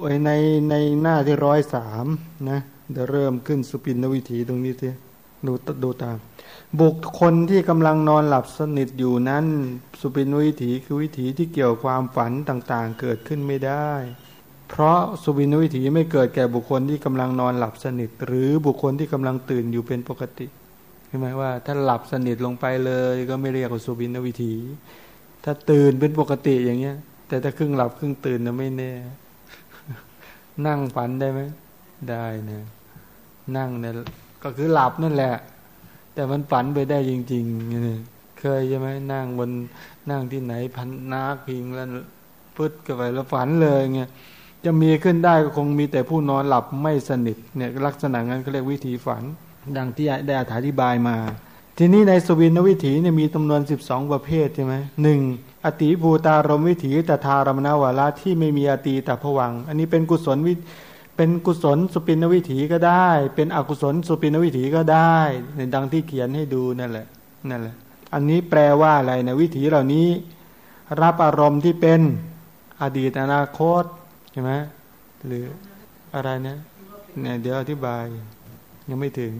ไว้ในในหน้าที่ร้อยสามนะเดี๋ยวเริ่มขึ้นสุปินวิถีตรงนี้ทีดูดูตาม บุคคลที่กำลังนอนหลับสนิทอยู่นั้น สุปินวิถีคือวิถีที่เกี่ยวความฝันต่างๆ เกิดขึ้นไม่ได้ เพราะสุบินวิถีไม่เกิดแก่บุคคลที่กำลังนอนหลับสนิท หรือบุคคลที่กำลังตื่นอยู่เป็นปกติใช่ไหมว่า ถ้าหลับสนิทลงไปเลยก็ไม่เรียกว่าสุบินวิถี ถ้าตื่นเป็นปกติอย่างเงี้ย แต่ถ้าครึ่งหลับครึ่งตื่นนะไม่แน่ นั่งฝันได้ไหมได้นะนั่งเนี่ยก็คือหลับนั่นแหละ แต่มันฝันไปได้จริงๆนี่เคยใช่ไหมนั่งบนนั่งที่ไหนพันนาพิงแล้วพึดกันไปแล้วฝันเลยเงี้ยจะมีขึ้นได้ก็คงมีแต่ผู้นอนหลับไม่สนิทเนี่ยลักษณะนั้นเขาเรียกวิธีฝัน ดังที่ได้อธิบายมา ทีนี้ในสวินวิถีเนี่ยมีจำนวนสิบสองประเภทใช่ไหมหนึ่ง อติภูตารมวิถีตถารมนาวาระที่ไม่มีอตีแต่ผวัง อันนี้เป็นกุศลวิเป็นกุศลสุปินวิถีก็ได้ เป็นอกุศลสุปินวิถีก็ได้ในดังที่เขียนให้ดูนั่นแหละนั่นแหละ อันนี้แปลว่าอะไรนะวิถีเหล่านี้ รับอารมณ์ที่เป็นอดีตอนาคตใช่ไหมหรืออะไรเนี่ยเนี่ยเดี๋ยวอธิบาย ยังไม่ถึง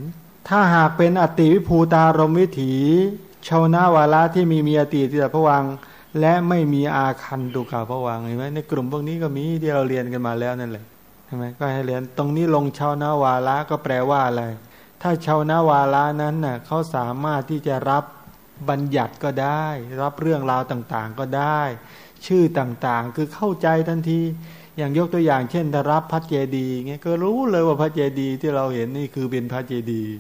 ถ้าหากเป็นอติวิภูตารมวิถีชาวนาวาระที่มีมีอติที่แต่พวัง และไม่มีอาคันตุกาพวังเห็นไหมในกลุ่มพวกนี้ก็มีที่เราเรียนกันมาแล้วนั่นแหละใช่ไหมก็ให้เรียนตรงนี้ลงชาวนาวาระก็แปลว่าอะไร ถ้าชาวนาวาระนั้นน่ะเขาสามารถที่จะรับบัญญัติก็ได้ รับเรื่องราวต่างๆก็ได้ ชื่อต่างๆ คือเข้าใจทันที อย่างยกตัวอย่างเช่นถ้ารับพระเจดีย์เงี้ยก็รู้เลยว่าพระเจดีย์ที่เราเห็นนี่คือเป็นพระเจดีย์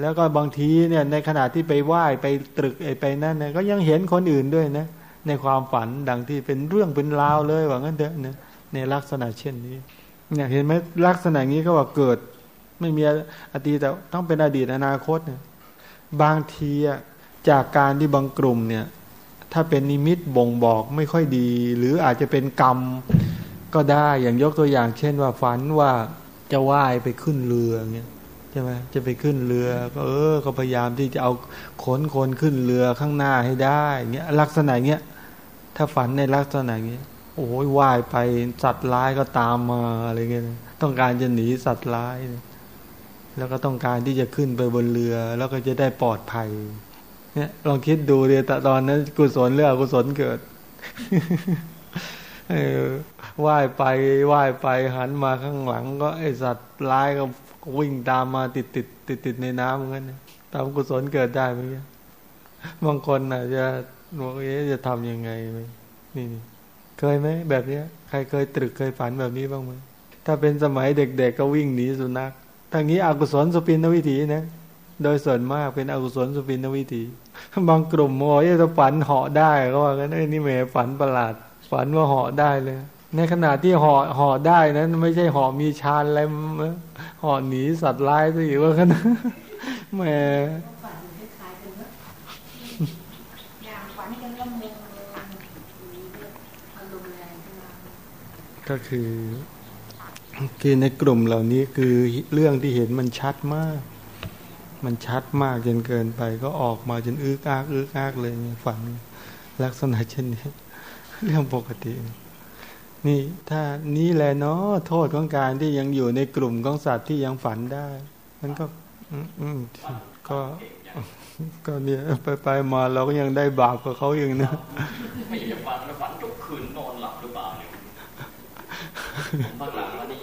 แล้วก็บางทีเนี่ยในขณะที่ไปไหว้ไปตรึกไปนั่นเนี่ยก็ยังเห็นคนอื่นด้วยนะ ในความฝันดังที่เป็นเรื่องเป็นราวเลยว่างั้นเถอะนะในลักษณะเช่นนี้เนี่ยเห็นไหมลักษณะนี้ก็ว่าเกิด ไม่มีอดีตแต่ต้องเป็นอดีตอนาคตเนี่ยบางทีจากการที่บางกลุ่มเนี่ยถ้าเป็นนิมิตบ่งบอกไม่ค่อยดี หรืออาจจะเป็นกรรมก็ได้อย่างยกตัวอย่าง เช่นว่าฝันว่าจะว่ายไปขึ้นเรือเงี้ยใช่ไหมจะไปขึ้นเรือก็เออก็พยายามที่จะเอาขนคนขึ้นเรือข้างหน้าให้ได้เงี้ยลักษณะเงี้ย ถ้าฝันในลักษณะเงี้ โอ้ยว่ายไปสัตว์ร้ายก็ตามมาอะไรเงี้ยต้องการจะหนีสัตว์ร้าย แล้วก็ต้องการที่จะขึ้นไปบนเรือ แล้วก็จะได้ปลอดภัย เนี่ยลองคิดดูเลยแต่ตอนนั้น กุศลเรื่องกุศลเกิดว่ายไปว่ายไปหันมาข้างหลัง ก็ไอสัตว์ร้ายก็วิ่งตามมาติดติดติดติดในน้ำเหมือนกันตามกุศลเกิดได้ไหมบางคนอาจจะ บอกเอ๊จะทำยังไงนี่นี่เคยไหมแบบเนี้ย ใครเคยตรึกเคยฝันแบบนี้บ้างไหมถ้าเป็นสมัยเด็กๆกก็วิ่งหนีสุนัขทางนี้อกุศลสุปินวิถีนะ โดยส่วนมากเป็นอกุศลสุปินวิถี บางกลุ่มโอ้ยจะฝันเหาะได้ก็ว่ากันไอ้นี่แหมฝันประหลาด ฝันว่าเหาะได้เลย ในขณะที่เหาะเหาะได้นั้น ไม่ใช่เหาะมีชานอะไรเหาะหนีสัตว์ร้ายซะอีกว่ากันแหม ก็คือคือในกลุ่มเหล่านี้คือเรื่องที่เห็นมันชัดมาก มันชัดมากจนเกินไป ก็ออกมาจนอึกอักอึกอักเลยฝันลักษณะเช่นนี้ เรื่องปกติ นี่ถ้านี้แหละเนาะโทษของการที่ยังอยู่ในกลุ่มของสัตว์ที่ยังฝันได้ มันก็ อืมก็ก็เนี่ยไปไปมาเราก็ยังได้บาปกับเขาอย่างนะไม่ใช่ฝันฝันทุกคืนนอนหลับหรือเปล่าเนี่ย ภาคหลังวันนี้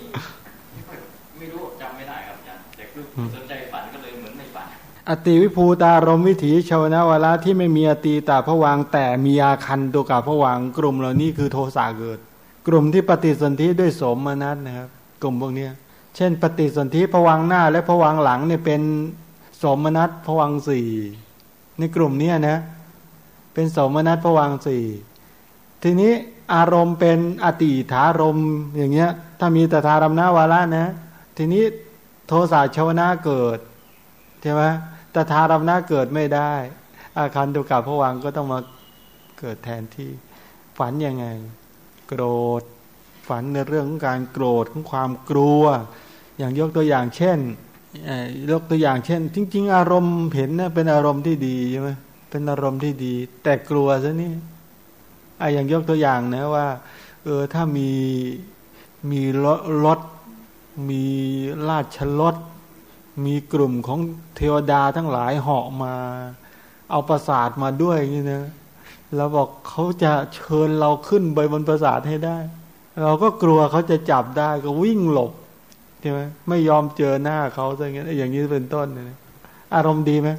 ไม่รู้จำไม่ได้ครับอาจารย์แต่คือสนใจฝันก็เลยเหมือนไม่ฝันอติวิภูตารมวิถีชาวนาวละที่ไม่มีอตีตาผวังแต่มีอาคันตัวกับผวังกลุ่มเหล่านี้คือโทสะเกิด กลุ่มที่ปฏิสนธิด้วยสมนัตนะครับ กลุ่มพวกนี้เช่น ปฏิสนธิผวังหน้า และผวังหลังเนี่ยเป็นสมนัตผวังสี่ในกลุ่มนี้นะ เป็นสมนัตผวังสี่ทีนี้ อารมณ์เป็นอติถารมอย่างเงี้ย ถ้ามีแต่ทารมนาวาระนะ ทีนี้โทสะชวนาเกิดใช่ไหมแต่ทารมนาเกิดไม่ได้ อาคารตุกับพวังก็ต้องมาเกิดแทนที่ฝันยังไง โกรธ ฝันในเรื่องของการโกรธของความกลัว อย่างยกตัวอย่างเช่นยกตัวอย่างเช่น จริง ๆ อารมณ์เห็นนะเป็นอารมณ์ที่ดีใช่ไหมเป็นอารมณ์ที่ดี แต่กลัวซะนี่ อ้อย่างยกตัวอย่างนะว่า เออถ้ามีมีรถมีราชรถมีกลุ่มของเทวดาทั้งหลายเหาะมา เอาประสาทมาด้วยนี่นะเราบอกเขาจะเชิญเราขึ้นไปบนประสาทให้ได้ เราก็กลัวเขาจะจับได้ก็วิ่งหลบใช่ไหมไม่ยอมเจอหน้าเขาอย่างเงี้ยอย่างนี้เป็นต้นนะอารมณ์ดีไหม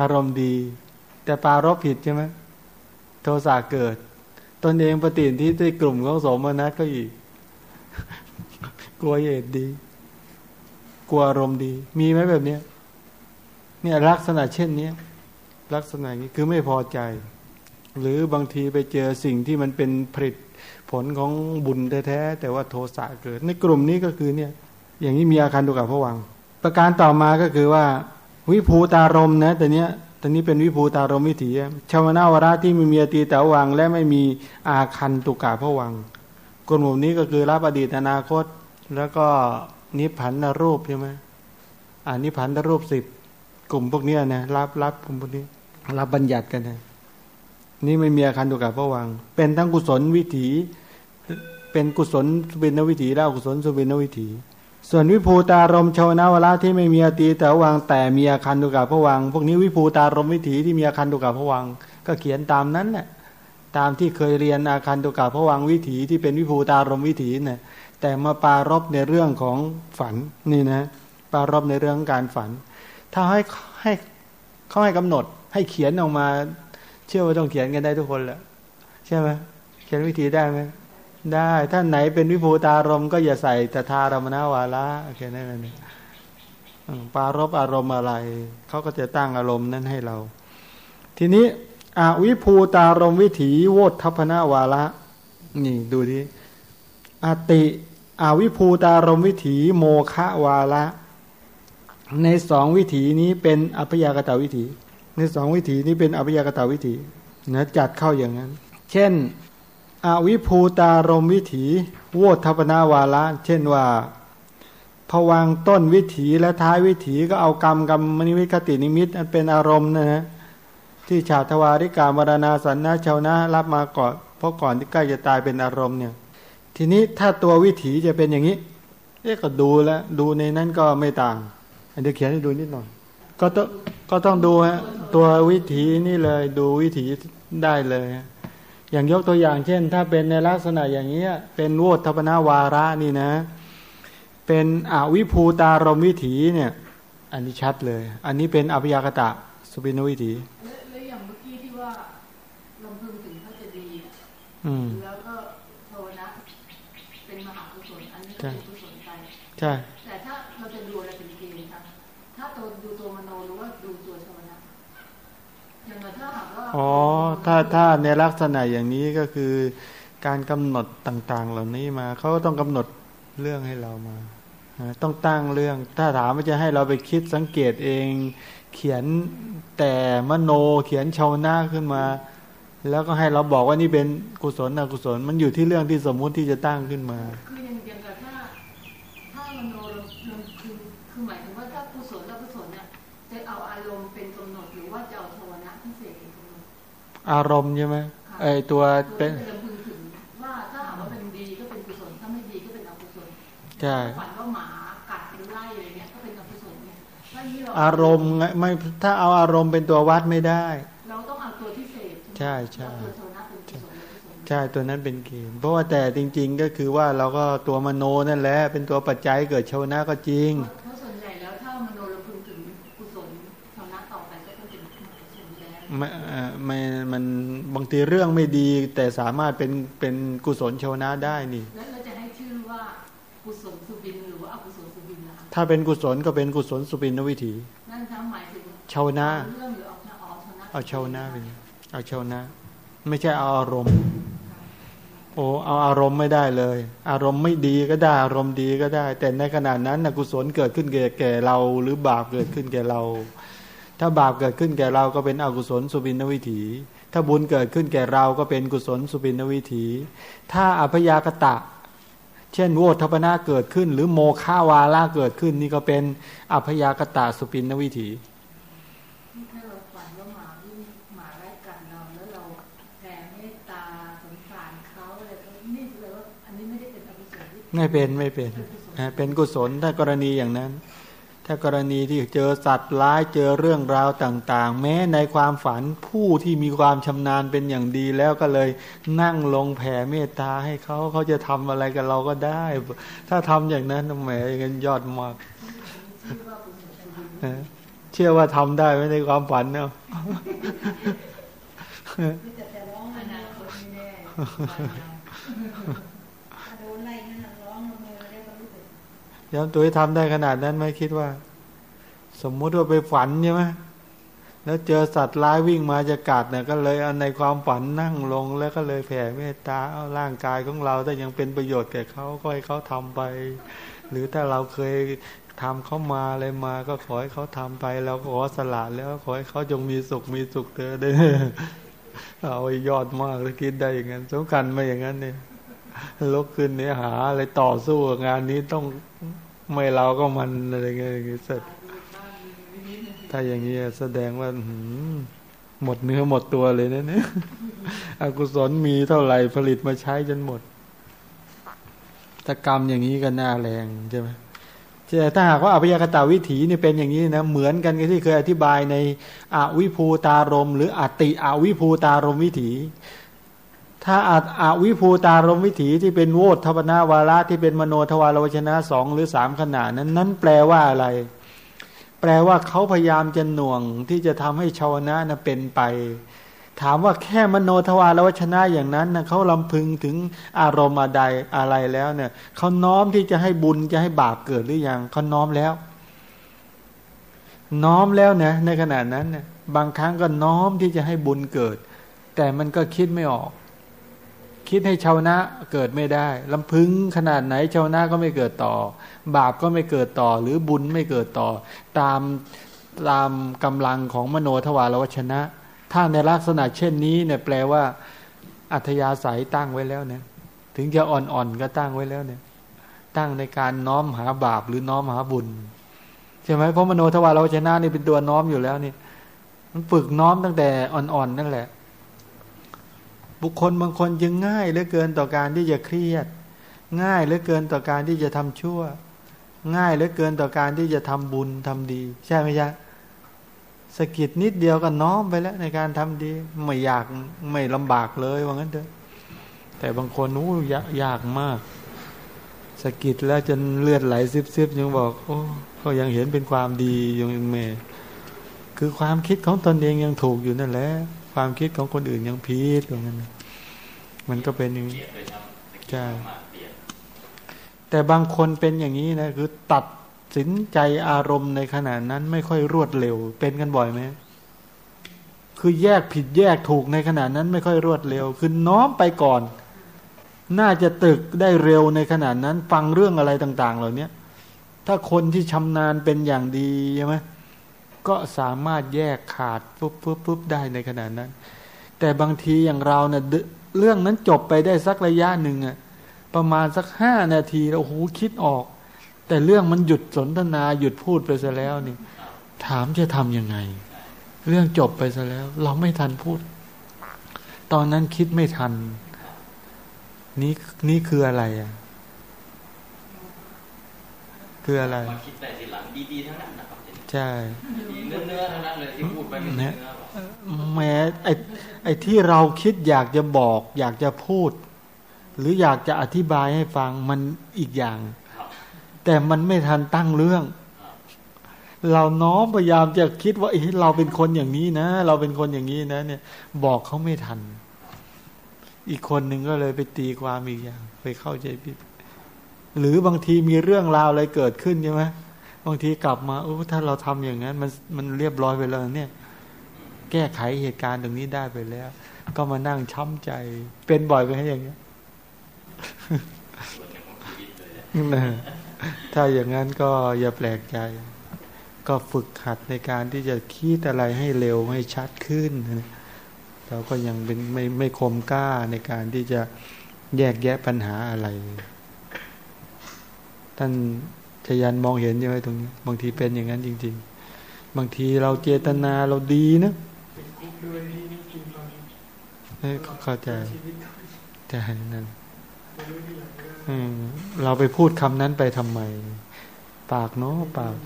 อารมณ์ดี แต่ปารบผิดใช่ไหมโทสะเกิด ตนเองปฏิทิที่กลุ่มของสมนัตก็อีก กลัวเหตุดี กลัวอารมณ์ดี มีไหมแบบเนี้ยเนี่ยลักษณะเช่นเนี้ยลักษณะนี้คือไม่พอใจ หรือบางทีไปเจอสิ่งที่มันเป็นผลิตผลของบุญแท้ๆแต่ว่าโทสะเกิด ในกลุ่มนี้ก็คือเนี่ย อย่างนี้มีอาการตุกับผวัง ประการต่อมาก็คือว่า วิภูตารมนะแต่เนี้ย ตอนนี้เป็นวิภูตารมวิถีชาวนาวราที่มีเมียตีแต่วัง และไม่มีอาคันตุกาผวังกลุ่มนี้ก็คือรับอดีตอนาคต แล้วก็นิพพันธรูปใช่ไหมอ่านิพพันธรูปสิบกลุ่มพวกนี้นะรับรับกลุ่มพวกนี้รับบัญญัติกันนะนี่ไม่มีอาคันตุกาผวัง เป็นทั้งกุศลวิถี เป็นกุศลสุบินวิถีและกุศลสุบินวิถี ส่วนวิภูตารมชาวนาวราที่ไม่มีอตีแต่วังแต่มีอาคันตุกาพวัง พวกนี้วิภูตารมวิถีที่มีอาคันตุกาพวัง ก็เขียนตามนั้นแหละตามที่เคยเรียนอาคันตุกาพวังวิถีที่เป็นวิภูตารมวิถีเนี่ยแต่มาปารบในเรื่องของฝันนี่นะปารบในเรื่องการฝัน ถ้าให้ให้เขาให้กำหนด ให้เขียนออกมา เชื่อว่าต้องเขียนกันได้ทุกคนแหละใช่ไหมเขียนวิธีได้ไหม ได้ถ้าไหนเป็นวิภูตารมก็อย่าใส่ตถารมนาวาระโอเคนั่นเองปารบอารมณ์อะไร เขาก็จะตั้งอารมณ์นั้นให้เรา ทีนี้อวิภูตารมวิถีโวทัพนาวาระนี่ดูดิอติอวิภูตารมวิถีโมคะวาระในสองวิถีนี้เป็นอภิยากตาวิถี ในสองวิถีนี้เป็นอภิยากตาวิถีนะจัดเข้าอย่างนั้น เช่น อวิภูตารมวิถี โวทัพนาวาระเช่นว่าผวังต้นวิถีและท้ายวิถีก็เอากรรมกรรมนิวิคตินิมิตอันเป็นอารมณ์นะฮะที่ชาวทวาริกามรณาสันนาชาวนะรับมาก่อนเพราะก่อนที่ใกล้จะตายเป็นอารมณ์เนี่ย ทีนี้ถ้าตัววิถีจะเป็นอย่างนี้เอ๊ะก็ดูแล้วดูในนั้นก็ไม่ต่างเดี๋ยวเขียนให้ดูนิดหน่อย ก็ต้องก็ต้องดูฮะตัววิถีนี่เลย ดูวิถีได้เลย อย่างยกตัวอย่างเช่น ถ้าเป็นในลักษณะอย่างนี้เป็นโวทัพนาวาระนี่นะ เป็นอวิภูตารมวิถีเนี่ย อันนี้ชัดเลย อันนี้เป็นอภิยากตะสุปินวิถีแล้วอย่างเมื่อกี้ที่ว่าลำพึงถึงพระจะดีแล้วก็ภาวนาเป็นมหากุศลอันนี้เป็นกุศลใจใช่ อ๋อ ถ้าถ้าในลักษณะอย่างนี้ก็คือการกำหนดต่างๆ เหล่านี้มาเขาต้องกำหนดเรื่องให้เรามาต้องตั้งเรื่อง ถ้าถามว่าจะให้เราไปคิดสังเกตเอง เขียนแต่มโนเขียนชาวนาขึ้นมา แล้วก็ให้เราบอกว่านี่เป็นกุศลอกุศล มันอยู่ที่เรื่องที่สมมุติที่จะตั้งขึ้นมาคือย่างย่าง อารมณ์ใช่ไหมไอตัวเป็นว่าถ้าหากว่าเป็นดีก็เป็นกุศลถ้าไม่ดีก็เป็นอกุศลใช่ฝันว่าหมากัดหรือไล่อะไรเงี้ยก็เป็นอกุศลเนี่ยอารมณ์ไม่ถ้าเอาอารมณ์เป็นตัววัดไม่ได้ เราต้องเอาตัวที่เศษใช่ใช่ใช่ตัวนั้นเป็นเกณฑ์เพราะว่าแต่จริง ๆ ก็คือว่าเราก็ตัวมโนนั่นแหละเป็นตัวปัจจัยเกิดชาวนะก็จริงไม่ไม่มันบางทีเรื่องไม่ดีแต่สามารถเป็นเป็นกุศลชาวนาได้นี่แล้วเราจะให้ชื่อว่ากุศลสุบินหรือว่าอกุศลสุบินนะถ้าเป็นกุศลก็เป็นกุศลสุบินวิถีนั่นหมายถึงชาวนาเอาชาวนาเป็นเอาชาวนาไม่ใช่เอาอารมณ์ โอ้เอาอารมณ์ไม่ได้เลย อารมณ์ไม่ดีก็ได้อารมณ์ดีก็ได้ แต่ในขณะนั้นนะกุศลเกิดขึ้นแก่แก่เราหรือบาปเกิดขึ้นแก่เรา ถ้าบาปเกิดขึ้นแก่เราก็เป็นอกุศลสุบินวิถี ถ้าบุญเกิดขึ้นแก่เราก็เป็นกุศลสุบินวิถี ถ้าอภยากตะ เช่นโวทัพนาเกิดขึ้น หรือโมฆาวาลาเกิดขึ้น นี่ก็เป็นอภยากตะสุปินวิถีไม่เป็นไม่เป็น เป็นกุศลถ้ากรณีอย่างนั้น ถ้ากรณีที่เจอสัตว์ร้ายเจอเรื่องราวต่าง ๆ แม้ในความฝันผู้ที่มีความชำนาญเป็นอย่างดีแล้วก็เลยนั่งลงแผ่เมตตาให้เขาเขาจะทำอะไรกับเราก็ได้ ถ้าทำอย่างนั้นแหมเงินยอดมากเชื่อว่าทำได้ไหมในความฝันเนาะ ย้อนตัวให้ทำได้ขนาดนั้นไหมคิดว่า สมมุติว่าไปฝันใช่ไหมแล้วเจอสัตว์ร้ายวิ่งมาจะกัดเนี่ยก็เลยเอาในความฝันนั่งลงแล้วก็เลยแผ่เมตตาเอาร่างกายของเราถ้ายังเป็นประโยชน์แก่เขาก็ให้เขาทำไป หรือถ้าเราเคยทำเขามาอะไรมาก็ขอให้เขาทำไปเราขอสละแล้วขอให้เขาจงมีสุขมีสุขเถอะเด้เอายอดมากเลยคิดได้อย่างนั้นสำคัญมาอย่างนั้นเนี่ยลุกขึ้นเนี่ยหาอะไรต่อสู้งานนี้ต้อง ไม่เราก็มันอะไรเงี้ยเสร็จถ้าอย่างนี้แสดงว่าหมดเนื้อหมดตัวเลยนะเนี่ยอกุศลมีเท่าไหร่ผลิตมาใช้จนหมดถ้ากรรมอย่างนี้ก็น่าแรงใช่ไหมแต่ถ้าหากว่าอภิยกตาวิถีนี่เป็นอย่างนี้นะ เหมือนกันกับที่เคยอธิบายในอวิภูตารม หรืออติอวิภูตารมวิถี ถ้าอาวิภูตารมวิถีที่เป็นโวทวนาวาระที่เป็นมโนทวารวชนะสองหรือสามขนาดนั้น นั้นแปลว่าอะไร แปลว่าเขาพยายามจะหน่วงที่จะทำให้ชาวนะนะเป็นไป ถามว่าแค่มโนทวารวชนะอย่างนั้นนะเขาลำพึงถึงอารมณ์อะไรอะไรแล้วเนี่ยเขาน้อมที่จะให้บุญจะให้บาปเกิดหรือยังเขาน้อมแล้ว น้อมแล้วนะในขณะนั้นเนี่ยบางครั้งก็น้อมที่จะให้บุญเกิด แต่มันก็คิดไม่ออก คิดให้ชาวนะเกิดไม่ได้ลำพึงขนาดไหนชาวนะก็ไม่เกิดต่อ บาปก็ไม่เกิดต่อ หรือบุญไม่เกิดต่อ ตามตามกำลังของมโนทวารวชนะ ถ้าในลักษณะเช่นนี้เนี่ยแปลว่า อัธยาศัยตั้งไว้แล้วเนี่ยถึงจะอ่อนๆก็ตั้งไว้แล้วเนี่ย ตั้งในการน้อมหาบาปหรือน้อมหาบุญใช่ไหมเพราะมโนทวารเราชนะนี่เป็นตัวน้อมอยู่แล้วนี่มันฝึกน้อมตั้งแต่อ่อนๆนั่นแหละ บุคคลบางคนจึงง่ายเหลือเกินต่อการที่จะเครียด ง่ายเหลือเกินต่อการที่จะทำชั่ว ง่ายเหลือเกินต่อการที่จะทำบุญทำดี ใช่ไหมจ๊ะสกิดนิดเดียวก็น้อมไปแล้วในการทำดีไม่อยากไม่ลำบากเลยว่างั้นเถอะแต่บางคนนู้ยยากมากสกิดแล้วจนเลือดไหลซิบๆยังบอก โอ้ก็ยังเห็นเป็นความดียังเมคือความคิดของตนเองยังถูกอยู่นั่นแหละ ความคิดของคนอื่นยังพีดว่างั้นมันก็เป็นอย่างนี้ใช่แต่บางคนเป็นอย่างนี้นะคือตัดสินใจอารมณ์ในขณะนั้นไม่ค่อยรวดเร็ว เป็นกันบ่อยไหมคือแยกผิดแยกถูกในขณะนั้นไม่ค่อยรวดเร็ว คือน้อมไปก่อน น่าจะตึกได้เร็วในขณะนั้น ฟังเรื่องอะไรต่าง ๆ เหล่านี้ถ้าคนที่ชำนาญเป็นอย่างดีใช่ไหม ก็สามารถแยกขาดปุ๊บปุ๊บปุ๊บได้ในขณะนั้น แต่บางทีอย่างเราเนะ่ยเรื่องนั้นจบไปได้สักระยะหนึ่งอะประมาณสักห้านาทีแล้วโอ้โหคิดออก แต่เรื่องมันหยุดสนทนาหยุดพูดไปซะแล้วนี่ ถามจะทำยังไง เรื่องจบไปซะแล้ว เราไม่ทันพูด ตอนนั้นคิดไม่ทัน นี่นี่คืออะไรอะคืออะไรคิดแต่ทีหลังดีๆทั้งนั้น นะครับใช่เนื้อๆทั้งนั้นเลยที่พูดไปเนื้อแม้ไอ้ไอ้ที่เราคิดอยากจะบอก อยากจะพูด หรืออยากจะอธิบายให้ฟังมันอีกอย่าง แต่มันไม่ทันตั้งเรื่อง เราน้อมพยายามจะคิดว่าเอ้เราเป็นคนอย่างนี้นะ เราเป็นคนอย่างนี้นะ เนี่ย บอกเขาไม่ทัน อีกคนหนึ่งก็เลยไปตีความอีกอย่าง ไปเข้าใจผิดหรือบางทีมีเรื่องราวอะไรเกิดขึ้นใช่ไหม บางทีกลับมาโอ้ถ้าเราทำอย่างนั้น มันมันเรียบร้อยไปแล้วเนี่ย แก้ไขเหตุการณ์ตรงนี้ได้ไปแล้ว ก็มานั่งช้ำใจ เป็นบ่อยไปให้อย่างเงี้ยถ้าอย่างนั้นก็อย่าแปลกใจ ก็ฝึกหัดในการที่จะคิดอะไรให้เร็วให้ชัดขึ้นเราก็ยังเป็นไม่ไม่คมกล้าในการที่จะแยกแยะปัญหาอะไร ท่าน ชยันมองเห็นใช่ไหมตรงนี้ บางทีเป็นอย่างนั้นจริง ๆ บางทีเราเจตนาเราดีนะเข้าใจใช่นั่นเราไปพูดคำนั้นไปทำไม ปากเนาะปาก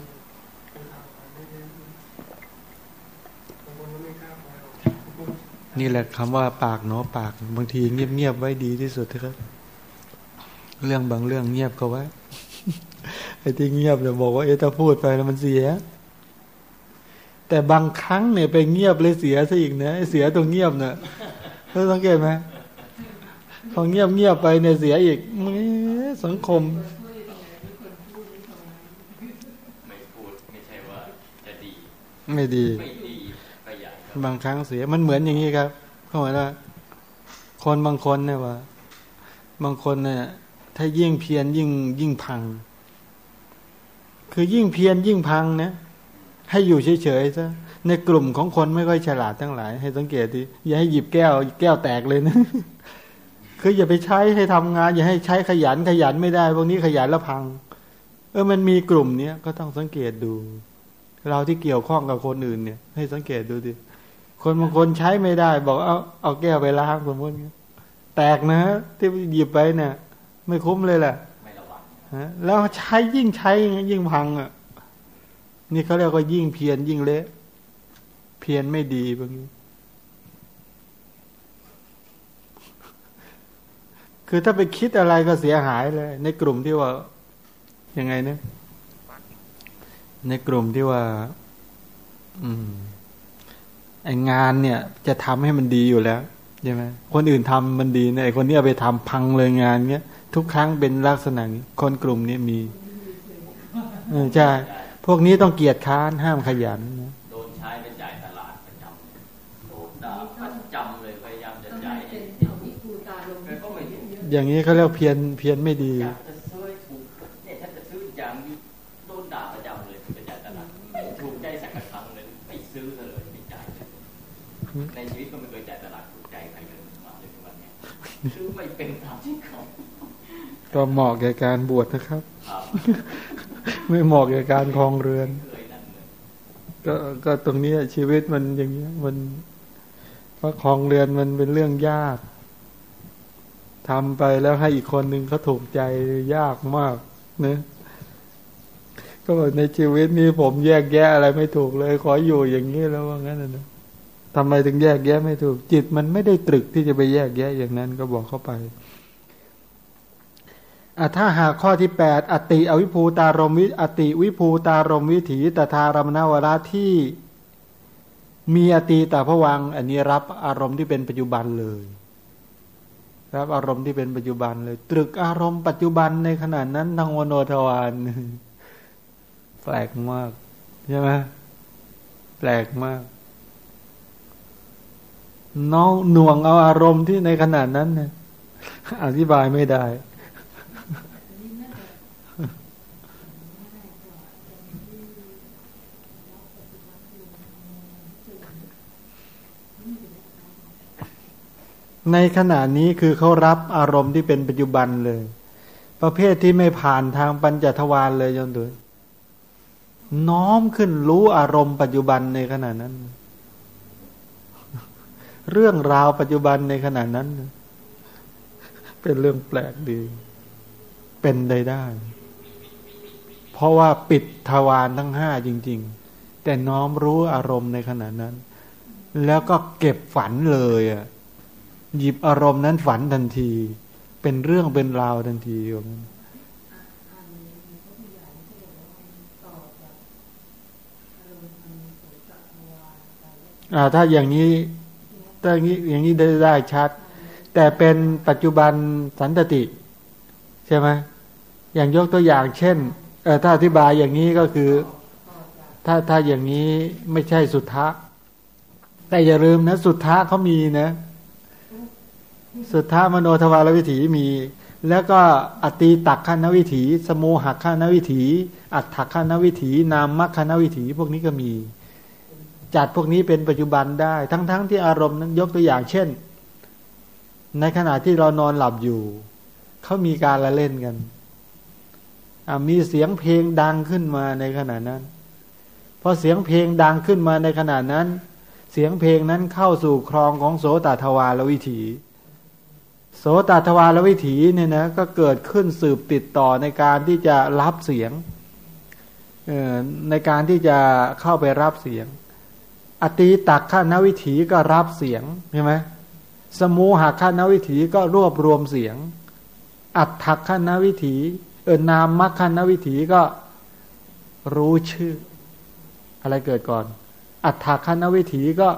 นี่แหละคำว่าปากเนาะปาก บางทีเงียบๆไว้ดีที่สุดครับ เรื่องบางเรื่องเงียบก็ไว้ ไอ้ที่เงียบจะบอกว่าเอ๊ะถ้าพูดไปแล้วมันเสีย แต่บางครั้งเนี่ยไปเงียบเลยเสียซะอีกนะเสียตรงเงียบเนะเราสังเกตไหมพอเงียบเงียบไปเนี่ยเสียอีกมสังคมไม่พูดไม่ใช่ว่าจะดีไม่ดี บางครั้งเสีย มันเหมือนอย่างนี้ครับเขาบอกว่า คนบางคนเนี่ยว่า บางคนเนี่ย ถ้ายิ่งเพียรยิ่งยิ่งพัง คือยิ่งเพียรยิ่งพังนะให้อยู่เฉยๆซะในกลุ่มของคนไม่ค่อยฉลาดทั้งหลาย ให้สังเกตดิอย่าให้หยิบแก้วแก้วแตกเลยนะคืออย่าไปใช้ให้ทำงาน อย่าให้ใช้ขยันขยันไม่ได้พวกนี้ขยันแล้วพัง เออมันมีกลุ่มเนี้ยก็ต้องสังเกตดู เราที่เกี่ยวข้องกับคนอื่นเนี่ย ให้สังเกตดูดิคนบางคนใช้ไม่ได้ บอกเอาเอาแก้วไปล้างสมมติแตกนะ ที่หยิบไปเนี่ยไม่คุ้มเลยแหละ แล้วใช้ยิ่งใช้ยิ่งพังอะ นี่เขาเรียกว่ายิ่งเพียนยิ่งเละ เพียนไม่ดีบางทีคือถ้าไปคิดอะไรก็เสียหายเลย ในกลุ่มที่ว่ายังไงเนี่ยในกลุ่มที่ว่า อืมไองานเนี่ย จะทำให้มันดีอยู่แล้วใช่ไหมคนอื่นทำมันดีเนี่ยไอคนนี้เอาไปทำพังเลยงานเงี้ย ทุกครั้งเป็นลักษณะนี้คนกลุ่มนี้มีเออใช่พวกนี้ต้องเกียรติค้านห้ามขยันนะโดนใช้ไปจ่ายตลาดประจำโดนด่าประจำเลยพยายามจะทำไมจ่ายเป็ให้นอวิภูตาลงแต่ก็ไม่เห็นอย่างนี้เขาเรียกเพียนเพียนไม่ดีอยากจะซื้อให้ถูกเนี่ยถ้าจะซื้ออย่างนี้โดนด่าประจำเลยไปจ่ายตลาดไม่ถูกใจสักครั้งเลยไม่ซื้อเลยไม่จ่ายเลยในชีวิตก็ไม่เคยจ่ายตลาดถูกใจใครเลยมาเลยทุกวันเนี้ยซื้อไม่เป็นตามที่เขา ก็เหมาะแก่การบวชนะครับครับไม่เหมาะแก่การครองเรือนเคยนั่นเลยก็ก็ตรงนี้ชีวิตมันอย่างเงี้ยมันเพราะครองเรือนมันเป็นเรื่องยากทำไปแล้วให้อีกคนหนึ่งเขาถูกใจยากมากเนะก็บอกในชีวิตนี้ผมแยกแยะอะไรไม่ถูกเลย ขออยู่อย่างนี้แล้วว่างั้นนะนะทำไมถึงแยกแยะไม่ถูก จิตมันไม่ได้ตรึกที่จะไปแยกแยะอย่างนั้นก็บอกเข้าไปอะ ถ้าหากข้อที่แปดอติอวิภูตารมวิอติวิภูตารมวิถีตถารมนาวราที่มีอติตาพวัง อันนี้รับอารมณ์ที่เป็นปัจจุบันเลย รับอารมณ์ที่เป็นปัจจุบันเลย ตรึกอารมณ์ปัจจุบันในขณะนั้นทางวโนทวารแปลกมากใช่ไหมแปลกมากน้องหน่วงเอาอารมณ์ที่ในขณะนั้นเนี่ยอธิบายไม่ได้ ในขณะนี้คือเขารับอารมณ์ที่เป็นปัจจุบันเลย ประเภทที่ไม่ผ่านทางปัญจทวารเลยจนถึงน้อมขึ้นรู้อารมณ์ปัจจุบันในขณะนั้น เรื่องราวปัจจุบันในขณะนั้น เป็นเรื่องแปลกดี เป็นได้ได้ เพราะว่าปิดทวารทั้งห้าจริง ๆ แต่น้อมรู้อารมณ์ในขณะนั้น แล้วก็เก็บฝันเลยอะ หยิบอารมณ์นั้นฝันทันที เป็นเรื่องเป็นราวทันทีอย่อ่าถ้าอย่างนี้ถ้าอย่างนี้อย่างนี้ได้ได้ชัด แต่เป็นปัจจุบันสันตติ ใช่ไหมอย่างยกตัวอย่าง เช่นเออถ้าอธิบายอย่างนี้ก็คือ ถ้าถ้าอย่างนี้ไม่ใช่สุทธะแต่อย่าลืมนะ สุทธะเขามีนะ สุทธามโนทวารวิถีมี แล้วก็อตีตักขานวิถีสโมหักขานวิถี อัตถักขานวิถี นามมัคขานวิถี พวกนี้ก็มี จัดพวกนี้เป็นปัจจุบันได้ ทั้งๆทที่อารมณ์นั้นยกตัวอย่างเช่น ในขณะที่เรานอนหลับอยู่ เขามีการละเล่นกันมีเสียงเพลงดังขึ้นมาในขณะนั้นพอเสียงเพลงดังขึ้นมาในขณะนั้น เสียงเพลงนั้นเข้าสู่ครองของโสตทวารวิถี โสตทวารวิถีเนี่ยนะก็เกิดขึ้นสืบติดต่อในการที่จะรับเสียงในการที่จะเข้าไปรับเสียง อตีตักข้านวิถีก็รับเสียงใช่ไหมสมูหข้านวิถีก็รวบรวมเสียง อัตถักข้านวิถีเออนามมัคข้านวิถีก็รู้ชื่อ อะไรเกิดก่อน อัตถักข้านวิถีก็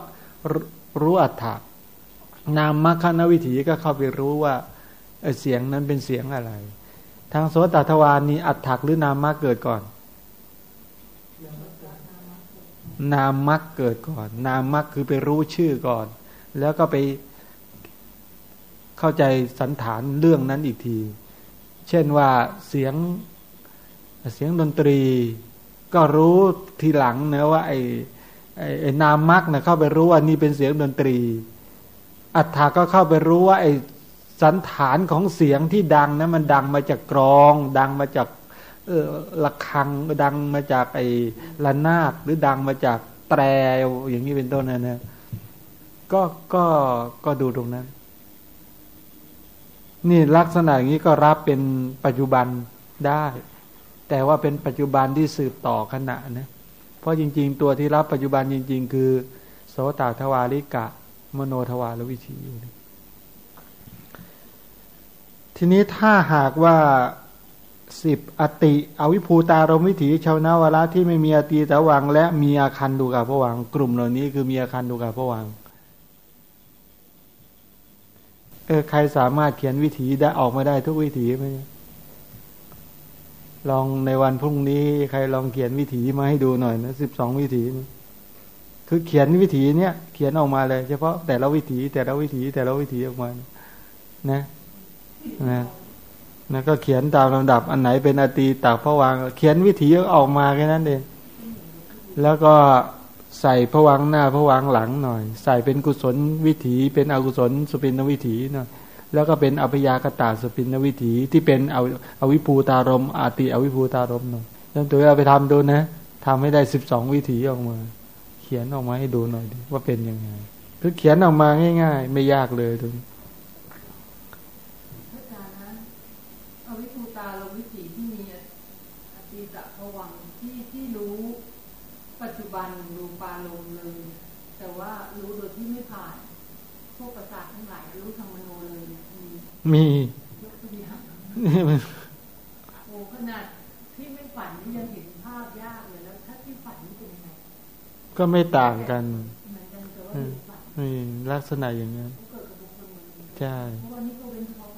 รู้อัตถัก นามมัคคณวิถีก็เข้าไปรู้ว่าเสียงนั้นเป็นเสียงอะไร ทางโสตทวารนี้อัตถักหรือนามมัคเกิดก่อน นามมัคเกิดก่อน นามมัคคือไปรู้ชื่อก่อน แล้วก็ไปเข้าใจสันฐานเรื่องนั้นอีกที เช่นว่าเสียงเสียงดนตรี ก็รู้ทีหลังนะว่าไอ้ไอ้นามมัคนะเข้าไปรู้ว่านี่เป็นเสียงดนตรี อัฏฐาก็เข้าไปรู้ว่าไอ้สันฐานของเสียงที่ดังนะั้นมันดังมาจากกรอง ดังมาจากเออระฆังดังมาจากไอ้ระนาดหรือดังมาจากแตรอย่างนี้เป็นต้นนะนะก็ก็ก็ดูตรงนั้น นี่ลักษณะอย่างนี้ก็รับเป็นปัจจุบันได้ แต่ว่าเป็นปัจจุบันที่สืบต่อขณะนะเพราะจริง ๆ ตัวที่รับปัจจุบันจริง ๆ คือ โสตทวาริกะ มโนทวารวิถีอยู่ ทีนี้ถ้าหากว่าสิบอติ อวิภูตารมวิถีชาวนาวระที่ไม่มีอติตะวัง และมีอาคันดูกาพวัง กลุ่มเหล่านี้คือมีอาคันดูกาพวังเออใครสามารถเขียนวิถีได้ออกมาได้ทุกวิถีไหมลองในวันพรุ่งนี้ ใครลองเขียนวิถีมาให้ดูหน่อยนะสิบสองวิถีนะ คือเขียนวิถีเนี้ยเขียนออกมาเลย เฉพาะแต่ละวิถีแต่ละวิถีแต่ละวิถีออกมานะนะนะก็เขียนตามลำดับ อันไหนเป็นอตีตากพระวังเขียนวิถีออกมาแค่นั้นเองแล้วก็ใส่พระวังหน้าพระวังหลังหน่อย ใส่เป็นกุศลวิถี เป็นอกุศลสุปินวิถีหน่อยแล้วก็เป็นอภิยากตาสุปินวิถีที่เป็นออวิภูตารมอาติอวิภูตารมหน่อยแล้วตัวเอาไปทำดูนะทำให้ได้สิบสองวิถีออกมา ขียนออกมาให้ดูหน่อยดิว่าเป็นยังไง คือเขียนออกมาง่าย ๆ ไม่ยากเลยตรงนี้เอาวิภูตาลวิถีที่มีอติตะผวังที่ที่รู้ปัจจุบันรูปาลมเลย แต่ว่ารู้โดยที่ไม่ผ่าน พวกประสาททั้งหลายรู้ทางมโนเลยมีมีโอ้ขนาดที่ไม่ฝันยังเห็นภาพยากเลยแล้วถ้าที่ฝันนี่เป็นยังไง ก็ไม่ต่างกันนี่ลักษณะอย่างนั้นใช่